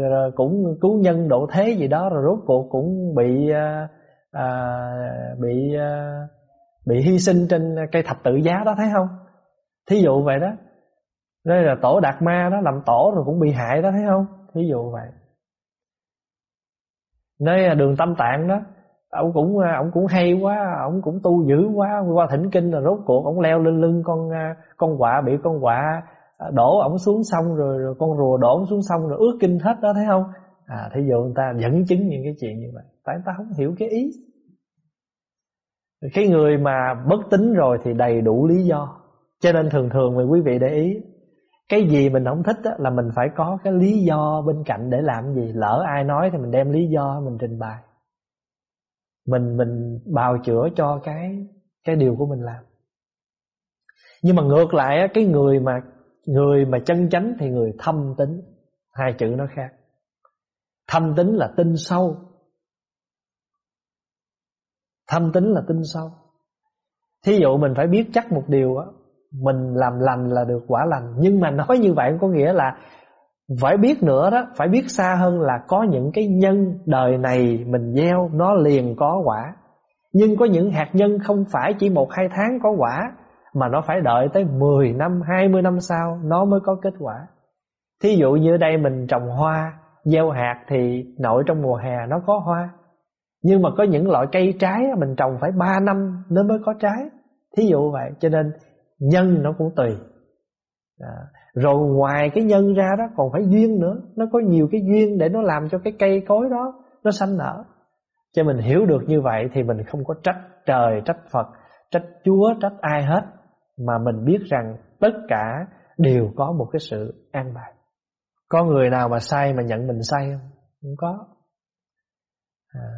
S1: rồi cũng cứu nhân độ thế gì đó Rồi rốt cuộc cũng bị à, à Bị à, bị hy sinh trên cây thập tự giá đó thấy không? Thí dụ vậy đó. Đây là tổ đạt ma đó làm tổ rồi cũng bị hại đó thấy không? Thí dụ vậy. Nơi là đường tâm tạng đó. Ông cũng ông cũng hay quá ông cũng tu dữ quá. Qua thỉnh kinh là rốt cuộc ông leo lên lưng con con quạ bị con quạ à, đổ ổng xuống sông rồi, rồi con rùa đổ ổng xuống sông rồi ướt kinh hết đó thấy không? À thí dụ người ta dẫn chứng những cái chuyện như vậy. Tại người ta không hiểu cái ý cái người mà bất tín rồi thì đầy đủ lý do. Cho nên thường thường mà quý vị để ý, Cái gì mình không thích là mình phải có cái lý do bên cạnh để làm gì. Lỡ ai nói thì mình đem lý do mình trình bày. Mình mình bào chữa cho cái cái điều của mình làm. Nhưng mà ngược lại cái người mà Người mà chân chánh thì người thâm tính Hai chữ nó khác. Thâm tính là tin sâu. Thâm tính là tin sâu. Thí dụ mình phải biết chắc một điều á, Mình làm lành là được quả lành. Nhưng mà nói như vậy có nghĩa là Phải biết nữa đó, Phải biết xa hơn là có những cái nhân Đời này mình gieo, Nó liền có quả. Nhưng có những hạt nhân không phải chỉ một hai tháng có quả, Mà nó phải đợi tới 10 năm 20 năm sau Nó mới có kết quả. Thí dụ như đây mình trồng hoa, Gieo hạt thì nội trong mùa hè nó có hoa nhưng mà có những loại cây trái Mình trồng phải 3 năm nó mới có trái. Thí dụ vậy Cho nên nhân nó cũng tùy. À, Rồi ngoài cái nhân ra đó Còn phải duyên nữa. Nó có nhiều cái duyên để nó làm cho cái cây cối đó Nó sanh nở. Cho mình hiểu được như vậy Thì mình không có trách trời, trách Phật Trách Chúa, trách ai hết Mà mình biết rằng tất cả Đều có một cái sự an bài. Có người nào mà sai mà nhận mình sai không? Không có. À,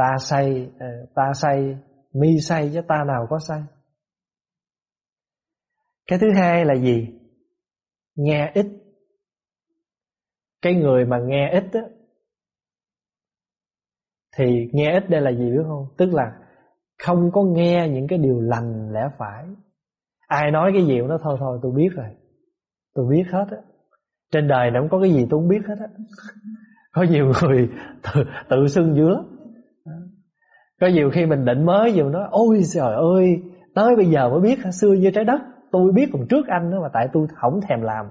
S1: Ta say, ờ, ta say, mi say chứ ta nào có say. Cái thứ hai là gì? Nghe ít. Cái người mà nghe ít á, thì nghe ít đây là gì biết không? Tức là không có nghe những cái điều lành lẽ phải. Ai nói cái gì nó thôi thôi tôi biết rồi. Tôi biết hết á. Trên đời này không có cái gì tôi không biết hết á. có nhiều người tự, tự xưng dứa có nhiều khi mình định mới dù nói, ôi trời ơi, tới bây giờ mới biết xưa như trái đất, tôi biết còn trước anh đó mà tại tôi không thèm làm.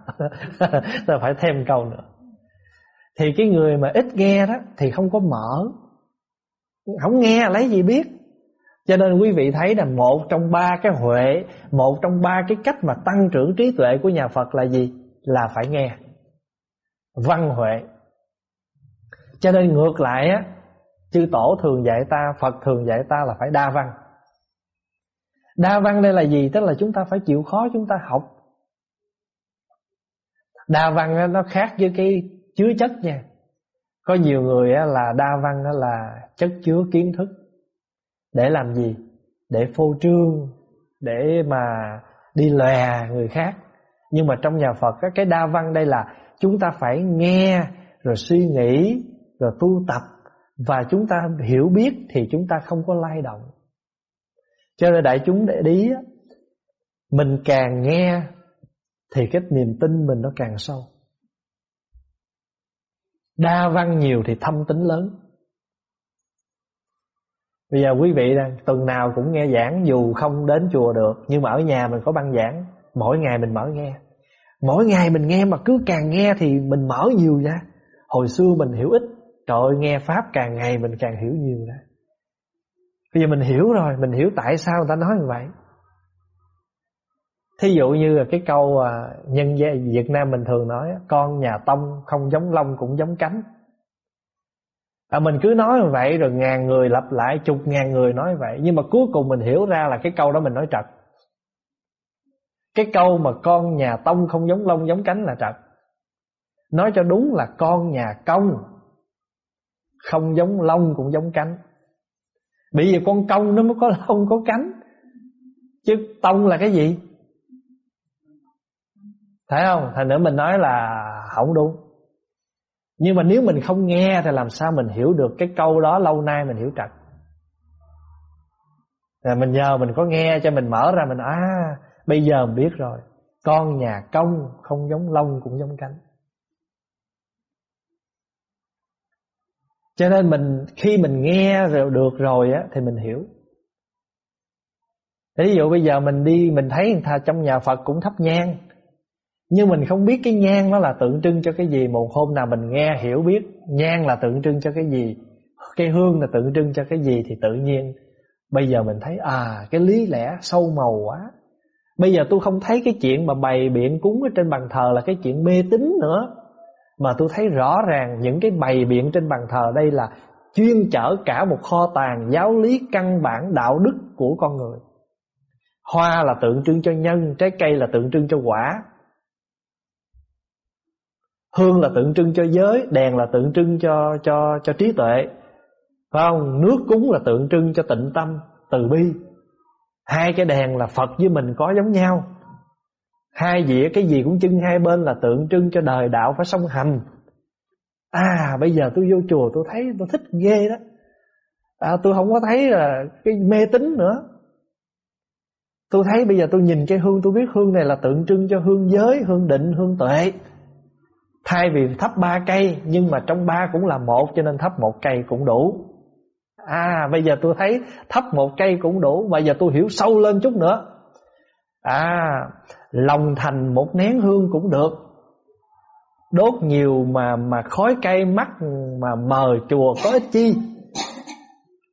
S1: Tôi phải thêm câu nữa. Thì cái người mà ít nghe đó thì không có mở không nghe lấy gì biết. Cho nên quý vị thấy là một trong ba cái huệ, một trong ba cái cách mà tăng trưởng trí tuệ của nhà phật là gì? Là phải nghe. Văn huệ. Cho nên ngược lại á chư tổ thường dạy ta, phật thường dạy ta là phải đa văn. Đa văn đây là gì? Tức là chúng ta phải chịu khó chúng ta học. Đa văn nó khác với cái chứa chất nha. Có nhiều người là đa văn là chất chứa kiến thức. Để làm gì? Để phô trương, để mà đi lòe người khác. Nhưng mà trong nhà Phật cái đa văn đây là chúng ta phải nghe, rồi suy nghĩ, rồi tu tập và chúng ta hiểu biết thì chúng ta không có lay động. Cho nên đại chúng để ý mình càng nghe thì cái niềm tin mình nó càng sâu. Đa văn nhiều thì thâm tính lớn. Bây giờ quý vị đang, tuần nào cũng nghe giảng, dù không đến chùa được, nhưng mà ở nhà mình có băng giảng. Mỗi ngày mình mở nghe. Mỗi ngày mình nghe mà cứ càng nghe thì mình mở nhiều ra. Hồi xưa mình hiểu ít trời ơi nghe pháp càng ngày mình càng hiểu nhiều đó. Bây giờ mình hiểu rồi mình hiểu tại sao người ta nói như vậy. Thí dụ như là cái câu à, nhân dân Việt Nam mình thường nói con nhà tông không giống lông cũng giống cánh. À, mình cứ nói như vậy rồi ngàn người lặp lại chục ngàn người nói vậy. Nhưng mà cuối cùng mình hiểu ra là cái câu đó mình nói trật. Cái câu mà con nhà tông không giống lông giống cánh là trật. Nói cho đúng là con nhà công không giống lông cũng giống cánh. Bởi vì con công nó mới có lông, có cánh. Chứ tông là cái gì? Thấy không? Thành nữa mình nói là không đúng. Nhưng mà nếu mình không nghe Thì làm sao mình hiểu được cái câu đó Lâu nay mình hiểu trật Rồi mình nhờ mình có nghe Cho mình mở ra mình À bây giờ mình biết rồi. Con nhà công không giống lông cũng giống cánh. Cho nên mình, khi mình nghe rồi được rồi á, thì mình hiểu. Ví dụ bây giờ mình đi, mình thấy người ta trong nhà Phật cũng thắp nhang, nhưng mình không biết cái nhang nó là tượng trưng cho cái gì, Một hôm nào mình nghe hiểu biết Nhang là tượng trưng cho cái gì, Cái hương là tượng trưng cho cái gì Thì tự nhiên Bây giờ mình thấy à cái lý lẽ sâu màu quá Bây giờ tôi không thấy cái chuyện mà bày biện cúng ở trên bàn thờ là cái chuyện mê tín nữa mà tôi thấy rõ ràng những cái bày biện trên bàn thờ đây là Chuyên chở cả một kho tàng giáo lý căn bản đạo đức của con người. Hoa là tượng trưng cho nhân, trái cây là tượng trưng cho quả. Hương là tượng trưng cho giới Đèn là tượng trưng cho cho cho trí tuệ. Phải không? Nước cúng là tượng trưng cho tịnh tâm Từ bi. Hai cái đèn là Phật với mình có giống nhau. Hai dĩa cái gì cũng trưng hai bên là tượng trưng cho đời đạo phải song hành. À bây giờ tôi vô chùa tôi thấy tôi thích ghê đó. À, Tôi không có thấy là cái mê tín nữa. Tôi thấy bây giờ tôi nhìn cái hương tôi biết hương này là tượng trưng cho hương giới, hương định, hương tuệ. Thay vì thắp ba cây Nhưng mà trong ba cũng là một Cho nên thắp một cây cũng đủ. À bây giờ tôi thấy thắp một cây cũng đủ. Bây giờ tôi hiểu sâu lên chút nữa. À Lòng thành một nén hương cũng được. Đốt nhiều mà mà khói cây mắt, mà mờ chùa có ích chi?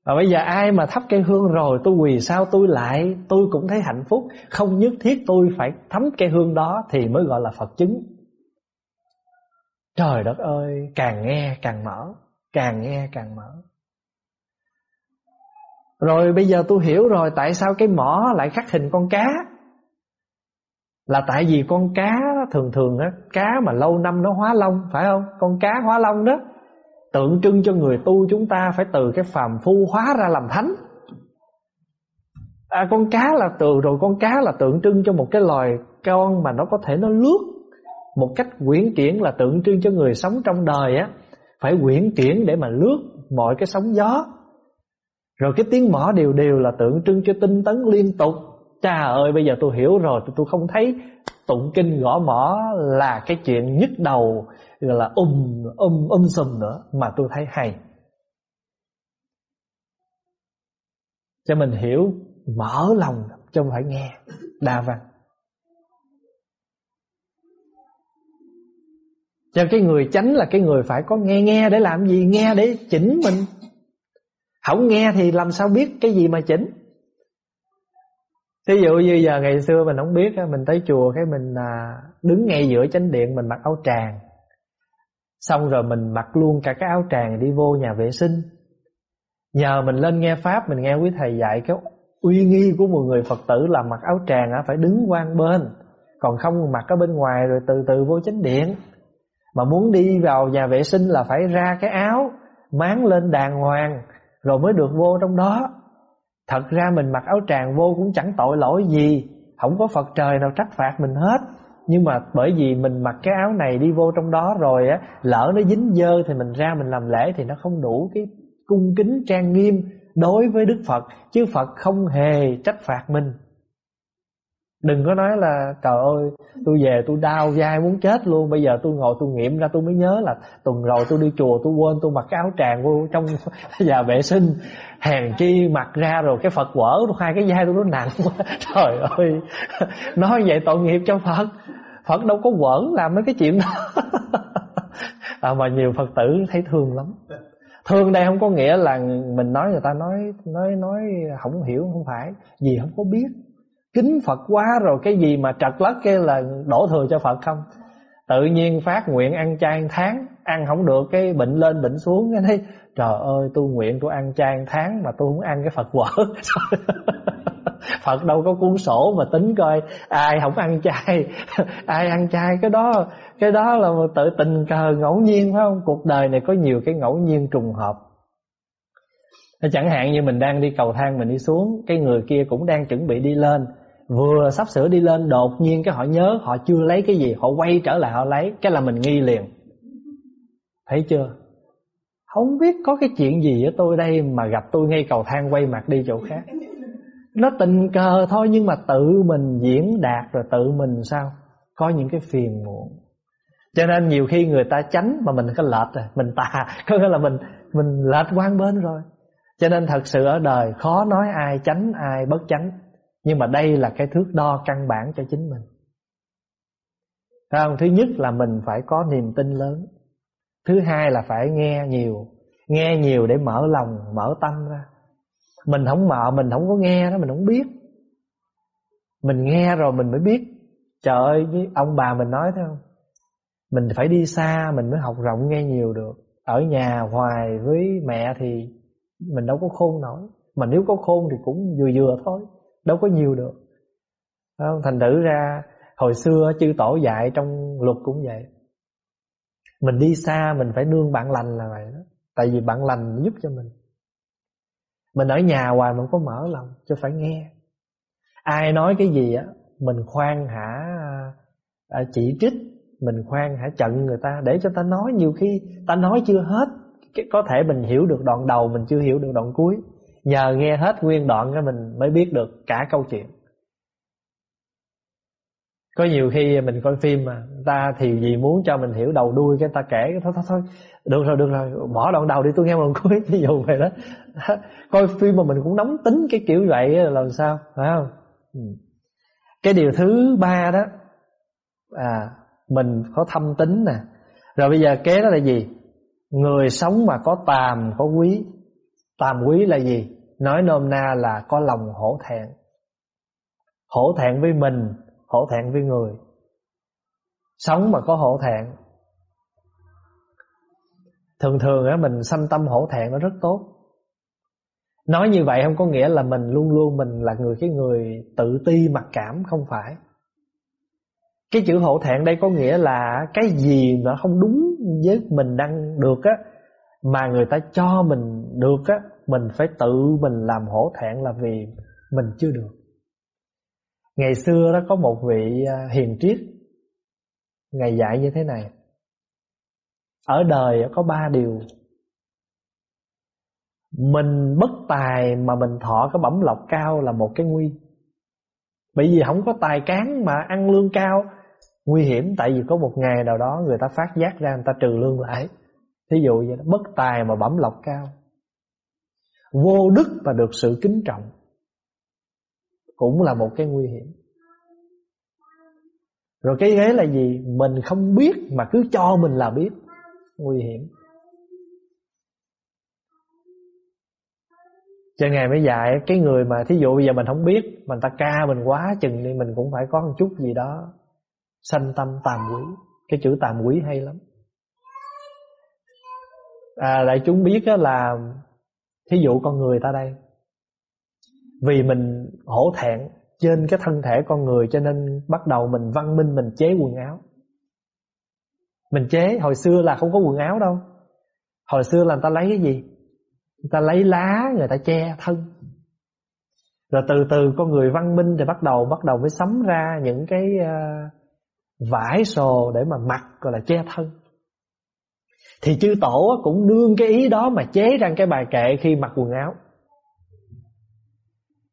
S1: Và bây giờ ai mà thắp cây hương rồi, Tôi quỳ sao tôi lại, Tôi cũng thấy hạnh phúc. Không nhất thiết tôi phải thắm cây hương đó Thì mới gọi là Phật chứng. Trời đất ơi, Càng nghe càng mở, Càng nghe càng mở. Rồi bây giờ tôi hiểu rồi Tại sao cái mỏ lại khắc hình con cá. Là tại vì con cá Thường thường á, Cá mà lâu năm nó hóa lông Phải không? Con cá hóa lông đó, Tượng trưng cho người tu chúng ta Phải từ cái phàm phu hóa ra làm thánh. À con cá là từ, rồi con cá là tượng trưng cho một cái loài con mà nó có thể nó lướt một cách quyển chuyển là tượng trưng cho người sống trong đời á. Phải quyển chuyển để mà lướt mọi cái sóng gió. Rồi cái tiếng mỏ đều đều là tượng trưng cho tinh tấn liên tục. Cha ơi, bây giờ tôi hiểu rồi, Tôi không thấy tụng kinh gõ mỏ Là cái chuyện nhức đầu, Gọi là um um um sùm nữa, Mà tôi thấy hay. Cho mình hiểu, Mở lòng, cho không phải nghe. Đa văn. Cho cái người chánh là cái người phải có nghe nghe để làm gì? Nghe để chỉnh mình. Không nghe thì làm sao biết cái gì mà chỉnh? Thí dụ như giờ ngày xưa mình không biết Mình tới chùa cái mình à, đứng ngay giữa chánh điện Mình mặc áo tràng. Xong rồi mình mặc luôn cả cái áo tràng đi vô nhà vệ sinh. Nhờ mình lên nghe Pháp, Mình nghe quý thầy dạy cái uy nghi của một người Phật tử là mặc áo tràng phải đứng quan bên. Còn không mặc ở bên ngoài rồi từ từ vô chánh điện. Mà muốn đi vào nhà vệ sinh là phải ra cái áo, Máng lên đàng hoàng, Rồi mới được vô trong đó. Thật ra mình mặc áo tràng vô cũng chẳng tội lỗi gì. Không có Phật trời nào trách phạt mình hết. Nhưng mà bởi vì mình mặc cái áo này đi vô trong đó rồi á, Lỡ nó dính dơ thì mình ra mình làm lễ Thì nó không đủ cái cung kính trang nghiêm đối với Đức Phật. Chứ Phật không hề trách phạt mình. Đừng có nói là Trời ơi tôi về tôi đau dai muốn chết luôn Bây giờ tôi ngồi tôi nghiệm ra tôi mới nhớ là Tuần rồi tôi đi chùa tôi quên tôi mặc cái áo tràng vô trong nhà vệ sinh Hèn chi mặc ra rồi cái Phật quở Hai cái vai tôi nó nặng quá. Trời ơi Nói vậy tội nghiệp cho Phật. Phật đâu có quẩn làm mấy cái chuyện đó. À, Mà nhiều Phật tử thấy thương lắm. Thương đây không có nghĩa là mình nói người ta nói nói nói không hiểu không phải, gì không có biết. Kính Phật quá rồi cái gì mà trật lất cái là đổ thừa cho Phật không? Tự nhiên phát nguyện ăn chay tháng, ăn không được cái bệnh lên bệnh xuống cái thấy trời ơi tôi nguyện tôi ăn chay tháng mà tôi không ăn cái Phật vỡ. Phật đâu có cuốn sổ mà tính coi ai không ăn chay, ai ăn chay cái đó cái đó là một tự tình cờ ngẫu nhiên phải không cuộc đời này có nhiều cái ngẫu nhiên trùng hợp chẳng hạn như mình đang đi cầu thang mình đi xuống cái người kia cũng đang chuẩn bị đi lên vừa sắp sửa đi lên, đột nhiên cái họ nhớ, họ chưa lấy cái gì, họ quay trở lại, họ lấy, cái là mình nghi liền. Thấy chưa? Không biết có cái chuyện gì ở tôi đây mà gặp tôi ngay cầu thang quay mặt đi chỗ khác. Nó tình cờ thôi nhưng mà tự mình diễn đạt rồi tự mình sao? Có những cái phiền muộn. Cho nên nhiều khi người ta tránh mà mình có lệch rồi mình tà, có nghĩa là mình mình lệch quan bên rồi. Cho nên thật sự ở đời khó nói ai tránh, ai bất tránh nhưng mà đây là cái thước đo căn bản cho chính mình. Thấy không? Thứ nhất là mình phải có niềm tin lớn. Thứ hai là phải nghe nhiều Nghe nhiều để mở lòng, mở tâm ra. Mình không mở, mình không có nghe đó, mình không biết. Mình nghe rồi mình mới biết. Trời ơi, ông bà mình nói thấy không? Mình phải đi xa mình mới học rộng nghe nhiều được. Ở nhà hoài với mẹ thì mình đâu có khôn nổi. Mà nếu có khôn thì cũng vừa vừa thôi đâu có nhiều được. Không? thành thử ra, hồi xưa chư tổ dạy trong luật cũng vậy. Mình đi xa mình phải nương bạn lành là vậy đó. Tại vì bạn lành giúp cho mình. Mình ở nhà hoài mình có mở lòng, cho phải nghe. Ai nói cái gì á, mình khoan hả à, chỉ trích, mình khoan hả chận người ta, để cho ta nói. Nhiều khi ta nói chưa hết có thể mình hiểu được đoạn đầu, mình chưa hiểu được đoạn cuối nhờ nghe hết nguyên đoạn cái mình mới biết được cả câu chuyện. Có nhiều khi mình coi phim mà ta thì gì muốn cho mình hiểu đầu đuôi, cái ta kể thôi thôi thôi, được rồi được rồi, bỏ đoạn đầu đi, tôi nghe đoạn cuối ví dụ vậy đó. Coi phim mà mình cũng nóng tính cái kiểu vậy là làm sao, phải không? Ừ. Cái điều thứ ba đó à mình có thâm tính nè. Rồi bây giờ kế đó là gì? Người sống mà có tàm, có quý. Tàm quý là gì? Nói nôm na là có lòng hổ thẹn. Hổ thẹn với mình, hổ thẹn với người. Sống mà có hổ thẹn. Thường thường á, mình xâm tâm hổ thẹn nó rất tốt. Nói như vậy không có nghĩa là mình luôn luôn mình là người, cái người tự ti mặc cảm, không phải. Cái chữ hổ thẹn đây có nghĩa là cái gì mà không đúng với mình đang được á, mà người ta cho mình được á mình phải tự mình làm hổ thẹn là vì mình chưa được. Ngày xưa đó có một vị à, hiền triết. Ngày dạy như thế này. Ở đời có ba điều. Mình bất tài mà mình thọ cái bẩm lọc cao là một cái nguy. Bởi vì không có tài cán mà ăn lương cao, nguy hiểm. Tại vì có một ngày nào đó người ta phát giác ra, người ta trừ lương lại. Thí dụ vậy đó bất tài mà bẩm lọc cao vô đức và được sự kính trọng cũng là một cái nguy hiểm. Rồi cái ghế là gì? Mình không biết mà cứ cho mình là biết. Nguy hiểm. Cho ngày mới dạy cái người mà thí dụ bây giờ mình không biết mình ta ca mình quá chừng đi mình cũng phải có một chút gì đó sanh tâm tàm quý. Cái chữ tàm quý hay lắm. À, đại chúng biết là thí dụ con người ta đây. Vì mình hổ thẹn trên cái thân thể con người cho nên bắt đầu mình văn minh mình chế quần áo. Mình chế hồi xưa là không có quần áo đâu. Hồi xưa là người ta lấy cái gì? Người ta lấy lá người ta che thân. Rồi từ từ con người văn minh thì bắt đầu bắt đầu mới sắm ra những cái uh, vải sồ để mà mặc gọi là che thân thì chư tổ cũng đương cái ý đó mà chế ra cái bài kệ khi mặc quần áo.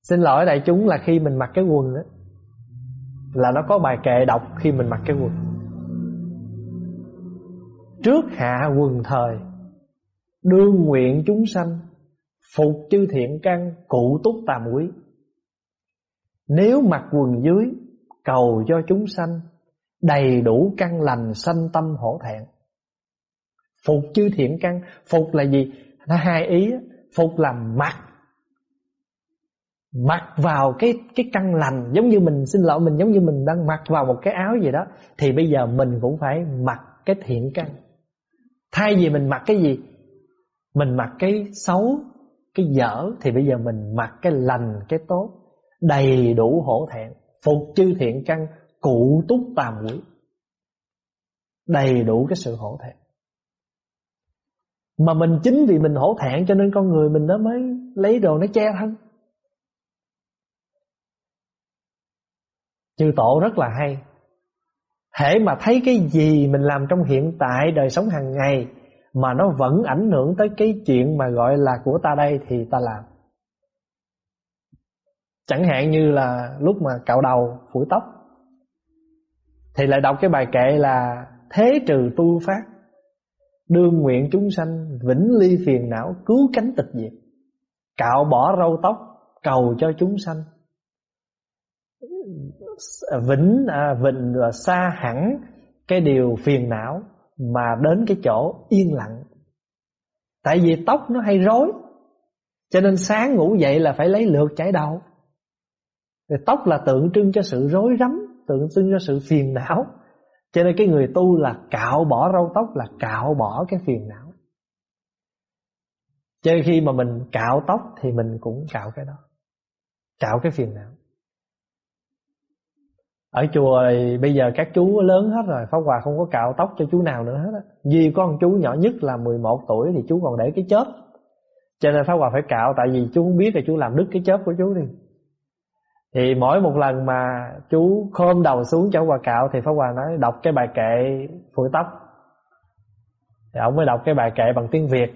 S1: Xin lỗi đại chúng là khi mình mặc cái quần đó Là nó có bài kệ đọc khi mình mặc cái quần. Trước hạ quần thời, Đương nguyện chúng sanh, Phục chư thiện căn Cụ túc tàm quý. Nếu mặc quần dưới, Cầu cho chúng sanh Đầy đủ căn lành sanh tâm hổ thẹn. Phục chư thiện căn. Phục là gì? Nó hai ý Phục là mặc. Mặc vào cái cái căn lành, Giống như mình, xin lỗi, mình giống như mình đang mặc vào một cái áo gì đó, Thì bây giờ mình cũng phải mặc cái thiện căn. Thay vì mình mặc cái gì? Mình mặc cái xấu, Cái dở, Thì bây giờ mình mặc cái lành, cái tốt, Đầy đủ hổ thẹn. Phục chư thiện căn, Cụ túc tàm quỷ. Đầy đủ cái sự hổ thẹn. Mà mình chính vì mình hổ thẹn Cho nên con người mình nó mới lấy đồ nó che thân. Chư tổ rất là hay. Hễ mà thấy cái gì mình làm trong hiện tại đời sống hàng ngày Mà nó vẫn ảnh hưởng tới cái chuyện mà gọi là của ta đây thì ta làm. Chẳng hạn như là lúc mà cạo đầu, phủi tóc Thì lại đọc cái bài kệ là Thế trừ tu phát. Đương nguyện chúng sanh Vĩnh ly phiền não Cứu cánh tịch diệt. Cạo bỏ râu tóc Cầu cho chúng sanh. Vĩnh à, vịnh là xa hẳn cái điều phiền não mà đến cái chỗ yên lặng. Tại vì tóc nó hay rối cho nên sáng ngủ dậy là phải lấy lượt chải đầu. Rồi tóc là tượng trưng cho sự rối rắm tượng trưng cho sự phiền não cho nên cái người tu là cạo bỏ râu tóc, là cạo bỏ cái phiền não. Cho nên khi mà mình cạo tóc thì mình cũng cạo cái đó, cạo cái phiền não. Ở chùa bây giờ các chú lớn hết rồi, Pháp Hòa không có cạo tóc cho chú nào nữa hết á. Duy có con chú nhỏ nhất là 11 tuổi Thì chú còn để cái chớp. Cho nên Pháp Hòa phải cạo, Tại vì chú không biết là chú làm đứt cái chớp của chú đi. Thì mỗi một lần mà chú khom đầu xuống cho Hòa cạo Thì Pháp Hòa nói, đọc cái bài kệ phủi tóc. Thì ông mới đọc cái bài kệ bằng tiếng Việt.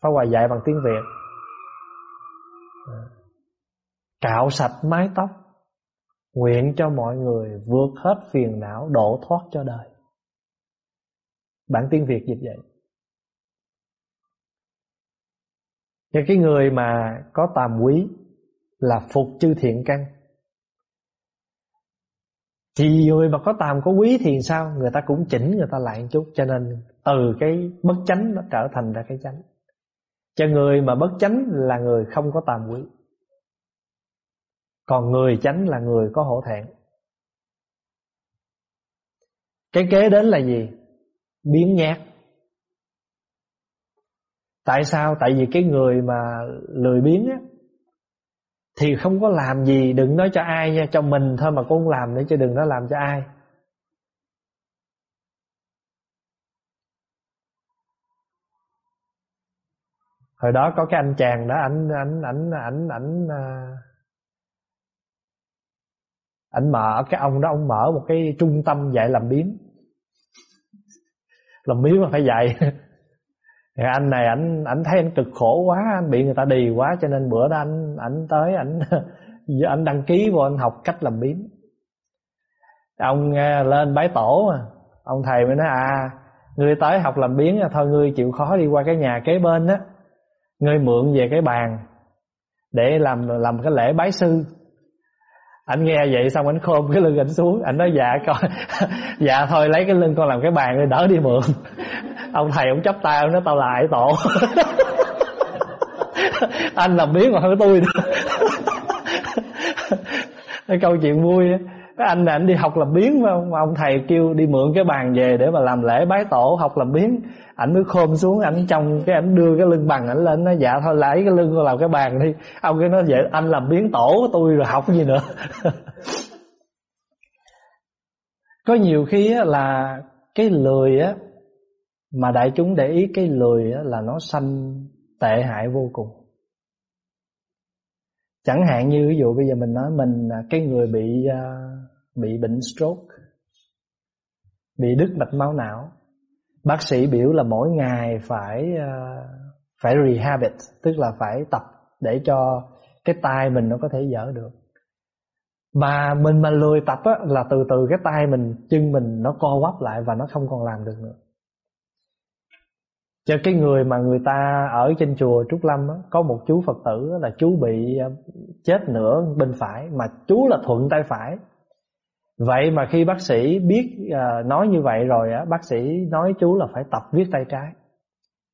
S1: Pháp Hòa dạy bằng tiếng Việt. Cạo sạch mái tóc, Nguyện cho mọi người vượt hết phiền não độ thoát cho đời. Bản tiếng Việt dịch vậy. Và cái người mà có tàm quý Là phục chư thiện căn. Thì người mà có tàm có quý thì sao? Người ta cũng chỉnh, người ta lại một chút. Cho nên từ cái bất chánh nó trở thành ra cái chánh. Cho người mà bất chánh là người không có tàm quý. Còn người chánh là người có hổ thẹn. Cái kế đến là gì? Biến nhát. Tại sao? Tại vì cái người mà lười biếng á thì không có làm gì, Đừng nói cho ai nha, Cho mình thôi mà cũng làm nữa Chứ đừng nói làm cho ai. Hồi đó có cái anh chàng đó, Ảnh ảnh ảnh ảnh ảnh à, ảnh anh mở cái ông đó, ông mở một cái trung tâm dạy làm biếm. Làm biếm mà phải dạy anh này anh anh thấy anh cực khổ quá, anh bị người ta đì quá, cho nên bữa đó anh anh tới anh anh đăng ký vô anh học cách làm biếm ông lên bái tổ mà, ông thầy mới nói à ngươi tới học làm biến à, thôi ngươi chịu khó đi qua cái nhà kế bên á, ngươi mượn về cái bàn để làm làm cái lễ bái sư. Anh nghe vậy xong anh khom cái lưng anh xuống anh nói dạ coi dạ thôi lấy cái lưng con làm cái bàn rồi đỡ đi mượn. ông thầy ông chấp tay, ông nói, tao lại tổ. Anh làm biến mà hơn tôi nữa cái câu chuyện vui cái anh này, anh đi học làm biến phải không ông thầy kêu đi mượn cái bàn về để mà làm lễ bái tổ, học làm biến ảnh mới khom xuống, ảnh trong cái, ảnh đưa cái lưng bằng ảnh lên nó dạ thôi, lấy cái lưng con làm cái bàn đi. Ông cái nó vậy anh làm biến tổ của tôi rồi học gì nữa? Có nhiều khi là cái lười á mà đại chúng để ý cái lười là nó sanh tệ hại vô cùng. Chẳng hạn như ví dụ bây giờ mình nói mình cái người bị à, bị bệnh stroke bị đứt mạch máu não. Bác sĩ biểu là mỗi ngày phải à, phải rehabit tức là phải tập để cho cái tay mình nó có thể dở được. Mà mình mà lười tập á, là từ từ cái tay mình chân mình nó co quắp lại và nó không còn làm được nữa cho cái người mà người ta ở trên chùa Trúc Lâm á, có một chú Phật tử là chú bị ờ, chết nửa bên phải mà chú là thuận tay phải Vậy mà khi bác sĩ biết ờ, nói như vậy rồi á, bác sĩ nói chú là phải tập viết tay trái.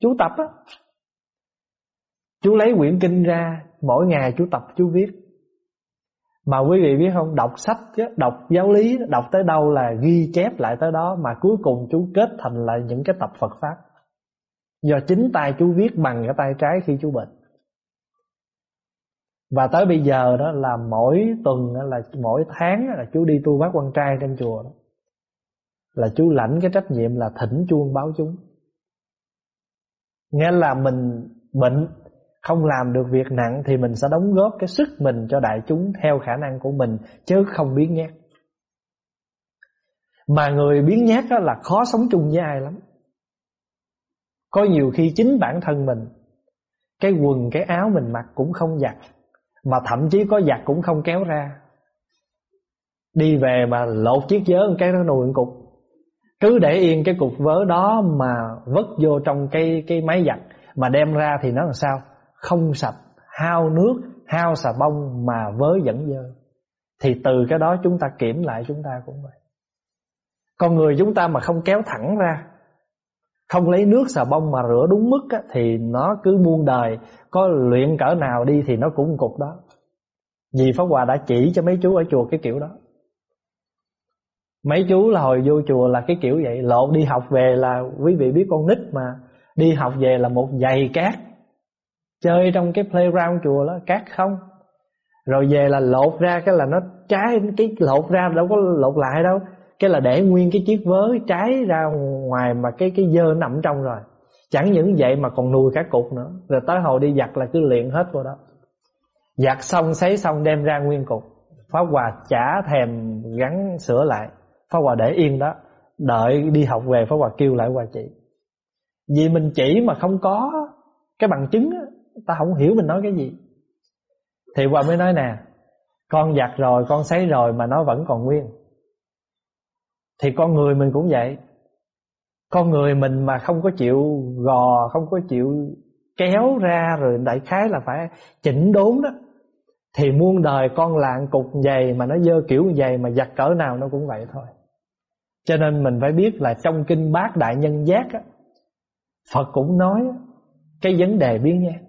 S1: Chú tập á. Chú lấy quyển kinh ra, mỗi ngày chú tập chú viết. Mà quý vị biết không, đọc sách, đọc giáo lý, đọc tới đâu là ghi chép lại tới đó mà cuối cùng chú kết thành lại những cái tập Phật Pháp. Do chính tay chú viết bằng cái tay trái khi chú bệnh. Và tới bây giờ đó là mỗi tuần là mỗi tháng là chú đi tu bác quan trai trong chùa đó. Là chú lãnh cái trách nhiệm là thỉnh chuông báo chúng. Nghe là mình bệnh, không làm được việc nặng thì mình sẽ đóng góp cái sức mình cho đại chúng theo khả năng của mình, chứ không biến nhát. Mà người biến nhát đó là khó sống chung với ai lắm. Có nhiều khi chính bản thân mình cái quần cái áo mình mặc cũng không giặt mà thậm chí có giặt cũng không kéo ra. Đi về mà lột chiếc vớ cái nó nùi cục. Cứ để yên cái cục vớ đó mà vứt vô trong cái cái máy giặt Mà đem ra thì nó làm sao? Không sạch, hao nước, hao xà bông mà vớ vẫn dơ Thì từ cái đó chúng ta kiểm lại chúng ta cũng vậy. Con người chúng ta mà không kéo thẳng ra không lấy nước xà bông mà rửa đúng mức á, Thì nó cứ muôn đời. Có luyện cỡ nào đi thì nó cũng cục đó. Vì Pháp Hòa đã chỉ cho mấy chú ở chùa cái kiểu đó. Mấy chú là hồi vô chùa là cái kiểu vậy. Lộn đi học về là quý vị biết con nít mà. Đi học về là một giày cát. Chơi trong cái playground chùa đó Cát không? Rồi về là lột ra cái là nó trái Cái lột ra đâu có lột lại đâu cái là để nguyên cái chiếc vớ trái ra ngoài mà cái cái dơ nằm trong rồi. Chẳng những vậy mà còn nuôi cả cục nữa. Rồi tới hồi đi giặt là cứ luyện hết vô đó. Giặt xong, sấy xong, đem ra nguyên cục. Pháp hòa chả thèm gắn sửa lại. Pháp hòa để yên đó. Đợi đi học về, pháp hòa kêu lại hòa chị vì mình chỉ mà không có cái bằng chứng á, ta không hiểu mình nói cái gì. Thì hòa mới nói nè, con giặt rồi, con sấy rồi mà nó vẫn còn nguyên thì con người mình cũng vậy. Con người mình mà không có chịu gò Không có chịu kéo ra Rồi đại khái là phải chỉnh đốn đó Thì muôn đời con lạng cục dày Mà nó dơ kiểu dày Mà giặt cỡ nào nó cũng vậy thôi. Cho nên mình phải biết là trong kinh bát đại nhân giác á, Phật cũng nói Cái vấn đề biến nha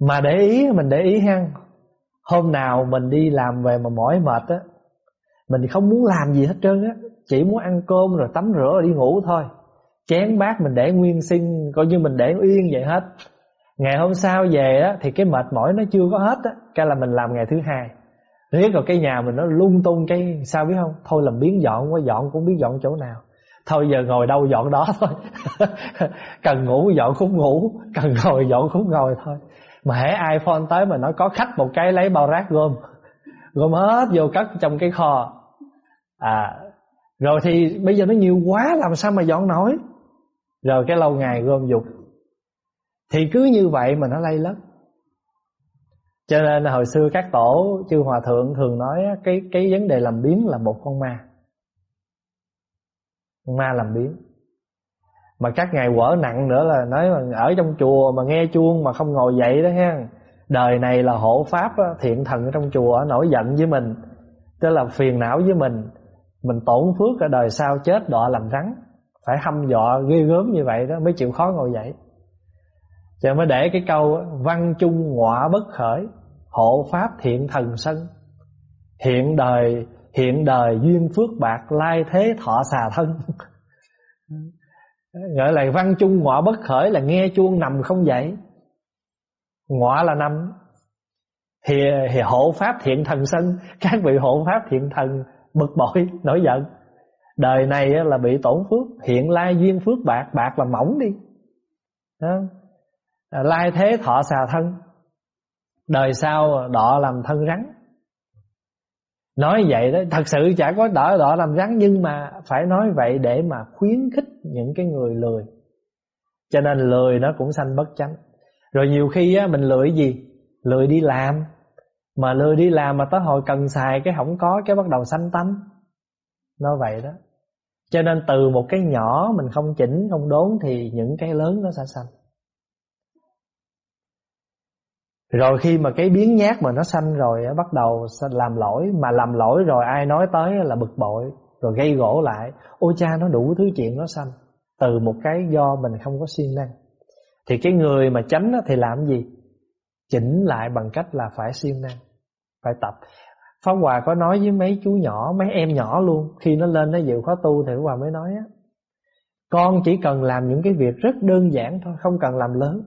S1: Mà để ý mình để ý ha Hôm nào mình đi làm về mà mỏi mệt á mình không muốn làm gì hết trơn á, Chỉ muốn ăn cơm rồi tắm rửa rồi đi ngủ thôi. Chén bát mình để nguyên sinh, Coi như mình để yên vậy hết. Ngày hôm sau về á, Thì cái mệt mỏi nó chưa có hết á, Cái là mình làm ngày thứ hai. Riết rồi cái nhà mình nó lung tung cái, Sao biết không? Thôi làm biến dọn quá, dọn cũng biết dọn chỗ nào. Thôi giờ ngồi đâu dọn đó thôi. Cần ngủ dọn khúc ngủ, Cần ngồi dọn khúc ngồi thôi. Mà hễ iPhone tới mà nói có khách một cái lấy bao rác gom. Gom hết vô cất trong cái kho. À rồi thì bây giờ nó nhiều quá, làm sao mà dọn nổi? Rồi cái lâu ngày gom dục. Thì cứ như vậy mà nó lây lất. Cho nên hồi xưa các tổ chư hòa thượng thường nói cái cái vấn đề làm biến là một con ma. Con ma làm biến mà các ngài quở nặng nữa là nói mà ở trong chùa mà nghe chuông mà không ngồi dậy đó ha đời này là hộ pháp thiện thần trong chùa, nổi giận với mình, tức là phiền não với mình. Mình tổn phước ở đời sau chết đọa làm rắn. Phải hăm dọa, ghê gớm như vậy đó, mới chịu khó ngồi dậy. Cho mới để cái câu văn chung ngọa bất khởi hộ pháp thiện thần sân. Hiện đời hiện đời duyên phước bạc, lai thế thọ xà thân. Gọi là văn chung ngọa bất khởi là nghe chuông nằm không dậy ngọa là năm, thì, thì hộ pháp thiện thần sân. Các vị hộ pháp thiện thần bực bội nổi giận. Đời này là bị tổn phước hiện lai duyên phước bạc bạc là mỏng đi. Đó. À, lai thế thọ xà thân. Đời sau đọ làm thân rắn. Nói vậy đó thật sự chả có đỏ đỏ làm rắn nhưng mà phải nói vậy để mà khuyến khích những cái người lười. Cho nên lười nó cũng sanh bất chánh rồi nhiều khi á, mình lười gì? Lười đi làm. Mà lười đi làm mà tới hồi cần xài cái không có cái bắt đầu sanh tánh, nói vậy đó. Cho nên từ một cái nhỏ mình không chỉnh không đốn thì những cái lớn nó sẽ sanh rồi khi mà cái biến nhát mà nó sanh rồi bắt đầu làm lỗi. Mà làm lỗi rồi ai nói tới là bực bội rồi gây gỗ lại. Ôi cha nó đủ thứ chuyện nó sanh từ một cái do mình không có siêng năng thì cái người mà tránh thì làm gì? Chỉnh lại bằng cách là phải siêng năng, phải tập. Pháp Hòa có nói với mấy chú nhỏ, Mấy em nhỏ luôn, Khi nó lên nó dự khóa tu thì Pháp Hòa mới nói á, Con chỉ cần làm những cái việc rất đơn giản thôi, Không cần làm lớn.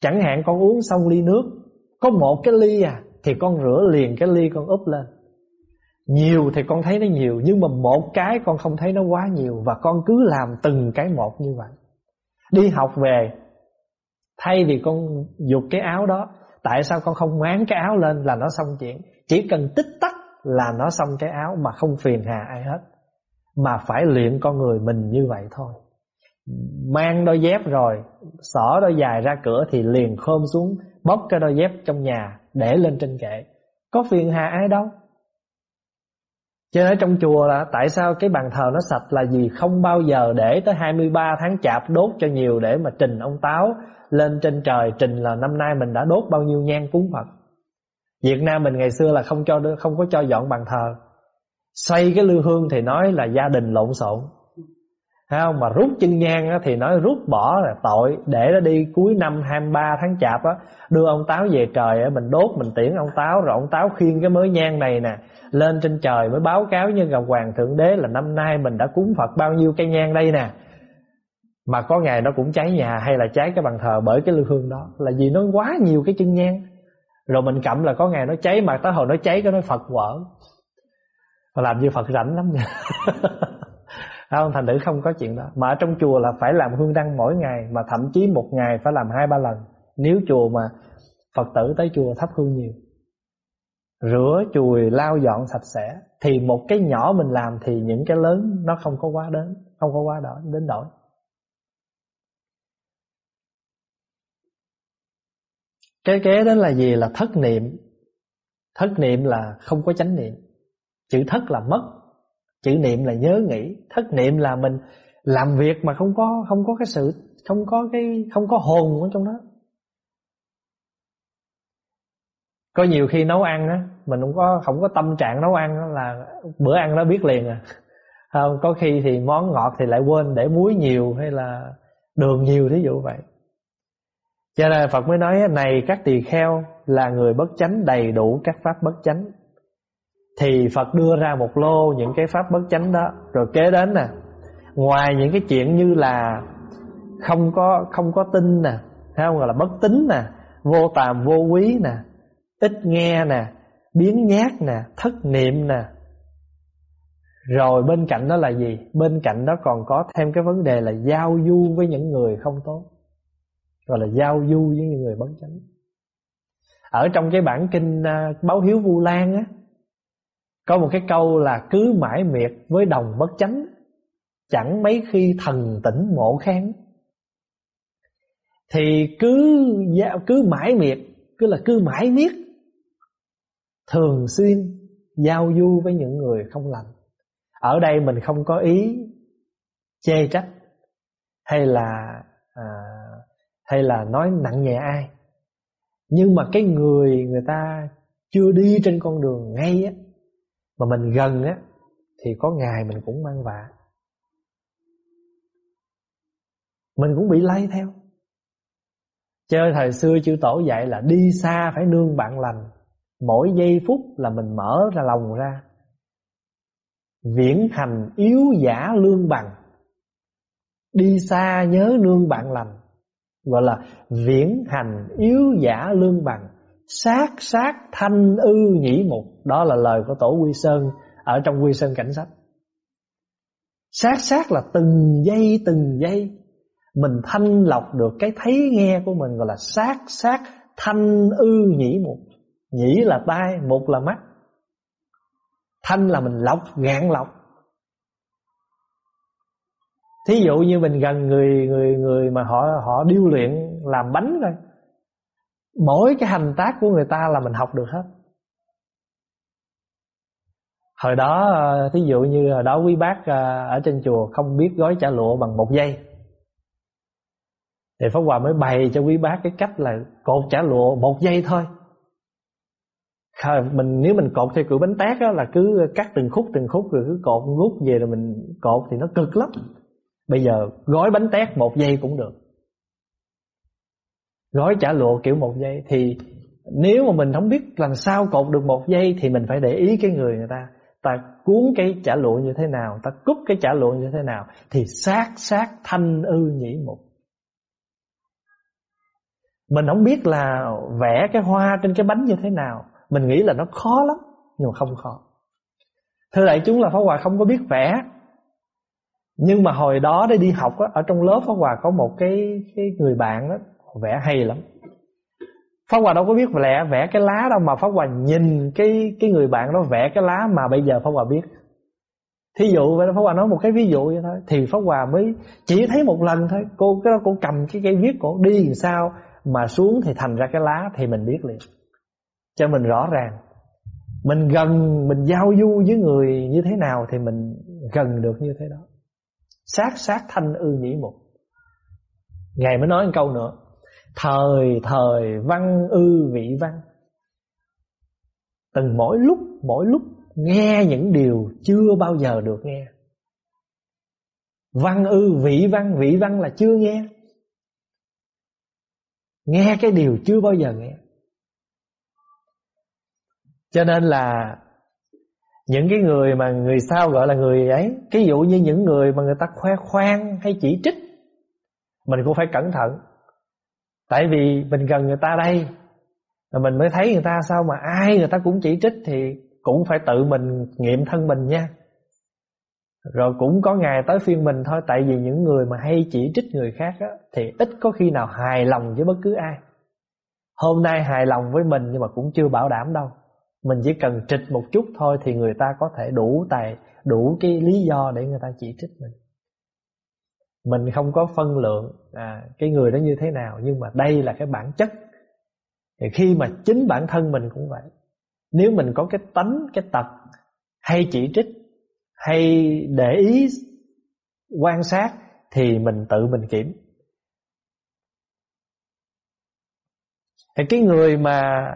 S1: Chẳng hạn con uống xong ly nước, Có một cái ly à Thì con rửa liền cái ly con úp lên. Nhiều thì con thấy nó nhiều, Nhưng mà một cái con không thấy nó quá nhiều, Và con cứ làm từng cái một như vậy. Đi học về Thay vì con dục cái áo đó, Tại sao con không máng cái áo lên là nó xong chuyện? Chỉ cần tích tắc là nó xong cái áo Mà không phiền hà ai hết. Mà phải luyện con người mình như vậy thôi. Mang đôi dép rồi, Xỏ đôi dài ra cửa thì liền khom xuống, Bóc cái đôi dép trong nhà Để lên trên kệ. Có phiền hà ai đâu. Cho nên trong chùa là Tại sao cái bàn thờ nó sạch là gì? Không bao giờ để tới 23 tháng chạp Đốt cho nhiều để mà trình ông Táo Lên trên trời trình là năm nay mình đã đốt bao nhiêu nhang cúng Phật. Việt Nam mình ngày xưa là không cho không có cho dọn bàn thờ. Xây cái lư hương thì nói là gia đình lộn xộn. Thấy không? Mà rút chân nhang thì nói rút bỏ là tội. Để nó đi cuối năm 23 tháng chạp á, Đưa ông Táo về trời Mình đốt, mình tiễn ông Táo, Rồi ông Táo khiêng cái mới nhang này nè, Lên trên trời mới báo cáo như gặp Hoàng Thượng Đế Là năm nay mình đã cúng Phật bao nhiêu cây nhang đây nè. Mà có ngày nó cũng cháy nhà Hay là cháy cái bàn thờ bởi cái lưu hương đó. Là vì nó quá nhiều cái chân nhang. Rồi mình cầm là có ngày nó cháy, Mà tới hồi nó cháy cái nó Phật quở. Làm như Phật rảnh lắm. nha không, thành thử không có chuyện đó. Mà ở trong chùa là phải làm hương đăng mỗi ngày, mà thậm chí một ngày phải làm hai, ba lần. Nếu chùa mà phật tử tới chùa thắp hương nhiều, rửa chùi, lau dọn sạch sẽ, thì một cái nhỏ mình làm thì những cái lớn nó không có quá đến, không có quá đỏ đến đổi. Cái kế đó là gì? Là thất niệm. Thất niệm là không có chánh niệm. Chữ thất là mất chữ niệm là nhớ nghĩ, thất niệm là mình làm việc mà không có không có cái sự, không có cái, không có hồn ở trong đó. Có nhiều khi nấu ăn á, mình không có không có tâm trạng nấu ăn đó là bữa ăn nó biết liền à. Không, có khi thì món ngọt thì lại quên để muối nhiều hay là đường nhiều, thí dụ vậy. Cho nên Phật mới nói này các tỳ kheo là người bất chánh đầy đủ các pháp bất chánh thì Phật đưa ra một lô những cái pháp bất chánh đó, rồi kế đến nè. Ngoài những cái chuyện như là không có không có tin nè, hay không gọi là bất tín nè, vô tàm, vô quý nè, ít nghe nè, biến nhát nè, thất niệm nè. Rồi bên cạnh đó là gì? Bên cạnh đó còn có thêm cái vấn đề là giao du với những người không tốt. Gọi là giao du với những người bất chánh. Ở trong cái bản kinh à, báo hiếu vu lan á có một cái câu là cứ mãi miệt với đồng bất chánh Chẳng mấy khi thần tỉnh mộ khang Thì cứ cứ mãi miệt cứ là cứ mãi miết thường xuyên giao du với những người không lành. Ở đây mình không có ý chê trách hay là à, hay là nói nặng nhẹ ai. Nhưng mà cái người người ta chưa đi trên con đường ngay á mà mình gần á, thì có ngày mình cũng mang vạ. Mình cũng bị lay theo. Chơi thời xưa chư tổ dạy là đi xa phải nương bạn lành. Mỗi giây phút là mình mở ra lòng ra. Viễn hành yếu giả lương bằng. Đi xa nhớ nương bạn lành. Gọi là viễn hành yếu giả lương bằng sát sát, thanh, ư, nhĩ mục. Đó là lời của tổ quy sơn ở trong quy sơn cảnh sách. Sát sát là từng giây từng giây. Mình thanh lọc được cái thấy nghe của mình gọi là sát sát, thanh, ư, nhĩ mục. Nhĩ là tai, mục là mắt. Thanh là mình lọc gạn lọc. Thí dụ như mình gần người người người mà họ họ điêu luyện làm bánh thôi mỗi cái hành tác của người ta là mình học được hết. Hồi đó ờ, thí dụ như hồi đó quý bác ờ, ở trên chùa không biết gói chả lụa bằng một giây, thì pháp hòa mới bày cho quý bác cái cách là cột chả lụa một giây thôi. Mình, nếu mình cột theo kiểu bánh tét á, là cứ cắt từng khúc từng khúc rồi cứ cột rút về rồi mình cột thì nó cực lắm. Bây giờ gói bánh tét một giây cũng được gói chả lụa kiểu một giây. Thì nếu mà mình không biết làm sao cột được một giây thì mình phải để ý cái người người ta. Ta cuốn cái chả lụa như thế nào ta cúp cái chả lụa như thế nào thì sát sát thanh ư nhĩ mục. Mình không biết là vẽ cái hoa trên cái bánh như thế nào. Mình nghĩ là nó khó lắm Nhưng mà không khó. Thưa đại chúng là Pháp Hòa không có biết vẽ. Nhưng mà hồi đó để đi học á, Ở trong lớp Pháp Hòa có một cái cái người bạn đó Vẽ hay lắm. Pháp Hòa đâu có biết vẽ vẽ cái lá đâu Mà Pháp Hòa nhìn cái cái người bạn đó vẽ cái lá Mà bây giờ Pháp Hòa biết. Thí dụ vậy Pháp Hòa nói một cái ví dụ vậy thôi, Thì Pháp Hòa mới chỉ thấy một lần thôi. Cô, cái đó cô cầm cái cây viết cổ, đi làm sao mà xuống thì thành ra cái lá thì mình biết liền. Cho mình rõ ràng. Mình gần, mình giao du với người như thế nào thì mình gần được như thế đó. Sát sát thanh ư nhĩ mục. Ngài mới nói một câu nữa thời thời văn, ư, vị, văn. Từng mỗi lúc mỗi lúc nghe những điều chưa bao giờ được nghe. Văn, ư, vị, văn vị, văn là chưa nghe. Nghe cái điều chưa bao giờ nghe. Cho nên là Những cái người mà người sao gọi là người ấy, Ví dụ như những người mà người ta khoe khoang hay chỉ trích, Mình cũng phải cẩn thận. Tại vì mình gần người ta đây Rồi mình mới thấy người ta sao mà ai người ta cũng chỉ trích Thì cũng phải tự mình nghiệm thân mình nha. Rồi cũng có ngày tới phiên mình thôi Tại vì những người mà hay chỉ trích người khác á, Thì ít có khi nào hài lòng với bất cứ ai. Hôm nay hài lòng với mình Nhưng mà cũng chưa bảo đảm đâu. Mình chỉ cần trịch một chút thôi Thì người ta có thể đủ tài Đủ cái lý do để người ta chỉ trích mình. Mình không có phân lượng à, Cái người đó như thế nào Nhưng mà đây là cái bản chất. Thì khi mà chính bản thân mình cũng vậy. Nếu mình có cái tánh Cái tật hay chỉ trích hay để ý quan sát thì mình tự mình kiểm. Thì cái người mà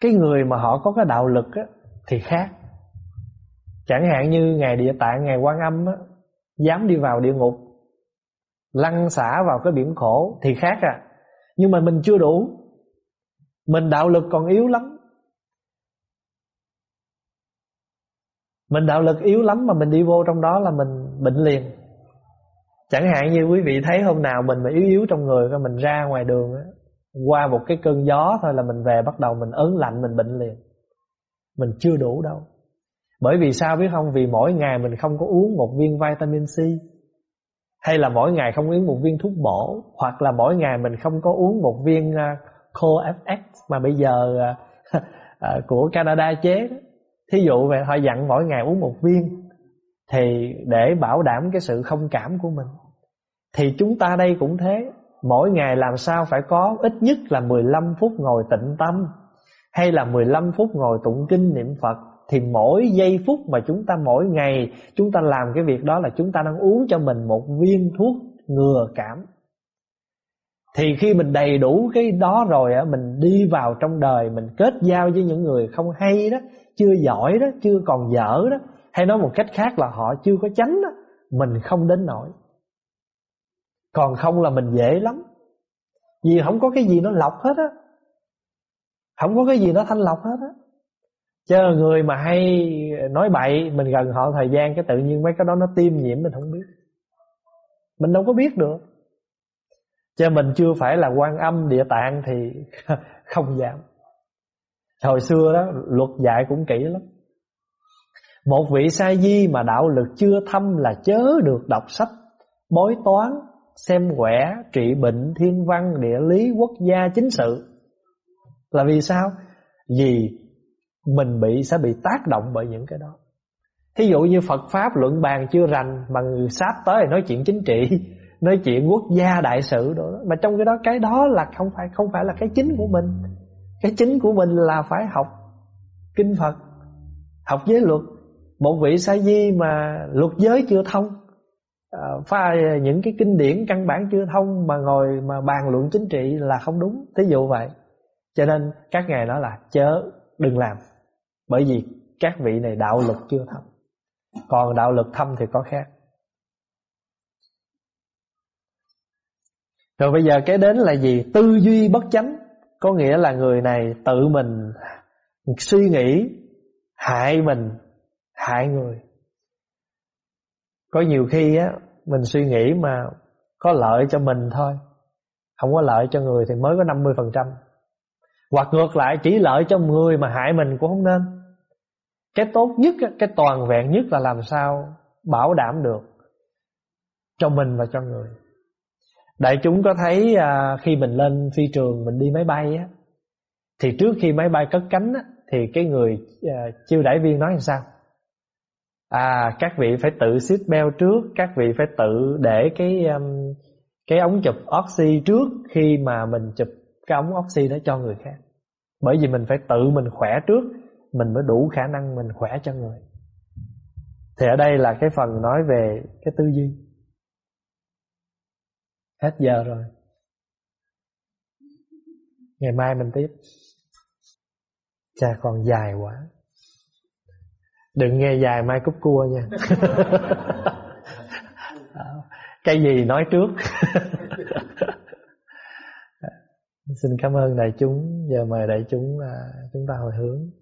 S1: cái người mà họ có cái đạo lực á, thì khác chẳng hạn như ngày địa tạng ngày quan âm á, dám đi vào địa ngục lăn xả vào cái biển khổ thì khác à. Nhưng mà mình chưa đủ. Mình đạo lực còn yếu lắm. Mình đạo lực yếu lắm mà mình đi vô trong đó là mình bệnh liền. Chẳng hạn như quý vị thấy hôm nào mình mà yếu yếu trong người Rồi mình ra ngoài đường á Qua một cái cơn gió thôi là mình về bắt đầu mình ớn lạnh mình bệnh liền. Mình chưa đủ đâu. Bởi vì sao biết không? Vì mỗi ngày mình không có uống một viên vitamin C. Hay là mỗi ngày không uống một viên thuốc bổ, Hoặc là mỗi ngày mình không có uống một viên à, CoFX Mà bây giờ à, à, của Canada chế đó. Thí dụ về họ dặn mỗi ngày uống một viên Thì để bảo đảm cái sự không cảm của mình. Thì chúng ta đây cũng thế. Mỗi ngày làm sao phải có ít nhất là 15 phút ngồi tịnh tâm, Hay là 15 phút ngồi tụng kinh niệm Phật thì mỗi giây phút mà chúng ta mỗi ngày Chúng ta làm cái việc đó là chúng ta đang uống cho mình một viên thuốc ngừa cảm. Thì khi mình đầy đủ cái đó rồi á Mình đi vào trong đời Mình kết giao với những người không hay đó Chưa giỏi đó, chưa còn dở đó Hay nói một cách khác là họ chưa có chánh đó Mình không đến nổi còn không là mình dễ lắm. Vì không có cái gì nó lọc hết á. Không có cái gì nó thanh lọc hết á. Chứ người mà hay nói bậy Mình gần họ thời gian cái tự nhiên mấy cái đó nó tiêm nhiễm mình không biết Mình đâu có biết được Chứ mình chưa phải là quan âm địa tạng thì không dám Hồi xưa đó luật dạy cũng kỹ lắm Một vị sa di mà đạo lực chưa thâm là chớ được đọc sách Bói toán xem quẻ, trị bệnh, thiên văn, địa lý, quốc gia, chính sự. Là vì sao? Vì mình bị, sẽ bị tác động bởi những cái đó. Thí dụ như Phật Pháp luận bàn chưa rành, Mà người sáp tới nói chuyện chính trị, Nói chuyện quốc gia, đại sự đó, Mà trong cái đó cái đó là không phải không phải là cái chính của mình. Cái chính của mình là phải học Kinh Phật, Học giới luật. Một vị sa di mà luật giới chưa thông à, pha những cái kinh điển căn bản chưa thông mà ngồi mà bàn luận chính trị là không đúng. Thí dụ vậy. Cho nên các ngài nói là chớ đừng làm bởi vì các vị này đạo lực chưa thâm. Còn đạo lực thâm thì có khác. Rồi bây giờ cái đến là gì? Tư duy bất chánh. Có nghĩa là người này tự mình suy nghĩ, hại mình, hại người. Có nhiều khi á, Mình suy nghĩ mà Có lợi cho mình thôi. Không có lợi cho người thì mới có 50% Hoặc ngược lại, chỉ lợi cho người mà hại mình cũng không nên. Cái tốt nhất Cái toàn vẹn nhất là làm sao Bảo đảm được Cho mình và cho người. Đại chúng có thấy à, khi mình lên phi trường Mình đi máy bay á Thì trước khi máy bay cất cánh á, Thì cái người à, chiêu đãi viên nói làm sao? À các vị phải tự xếp belt trước Các vị phải tự để cái um, cái ống chụp oxy trước Khi mà mình chụp cái ống oxy đó cho người khác. Bởi vì mình phải tự mình khỏe trước mình mới đủ khả năng mình khỏe cho người. Thì ở đây là cái phần nói về cái tư duy. Hết giờ rồi. Ngày mai mình tiếp. Chà còn dài quá. Đừng nghe dài mai cúp cua nha. Cái gì nói trước. Xin cảm ơn đại chúng. Giờ mời đại chúng à, chúng ta hồi hướng.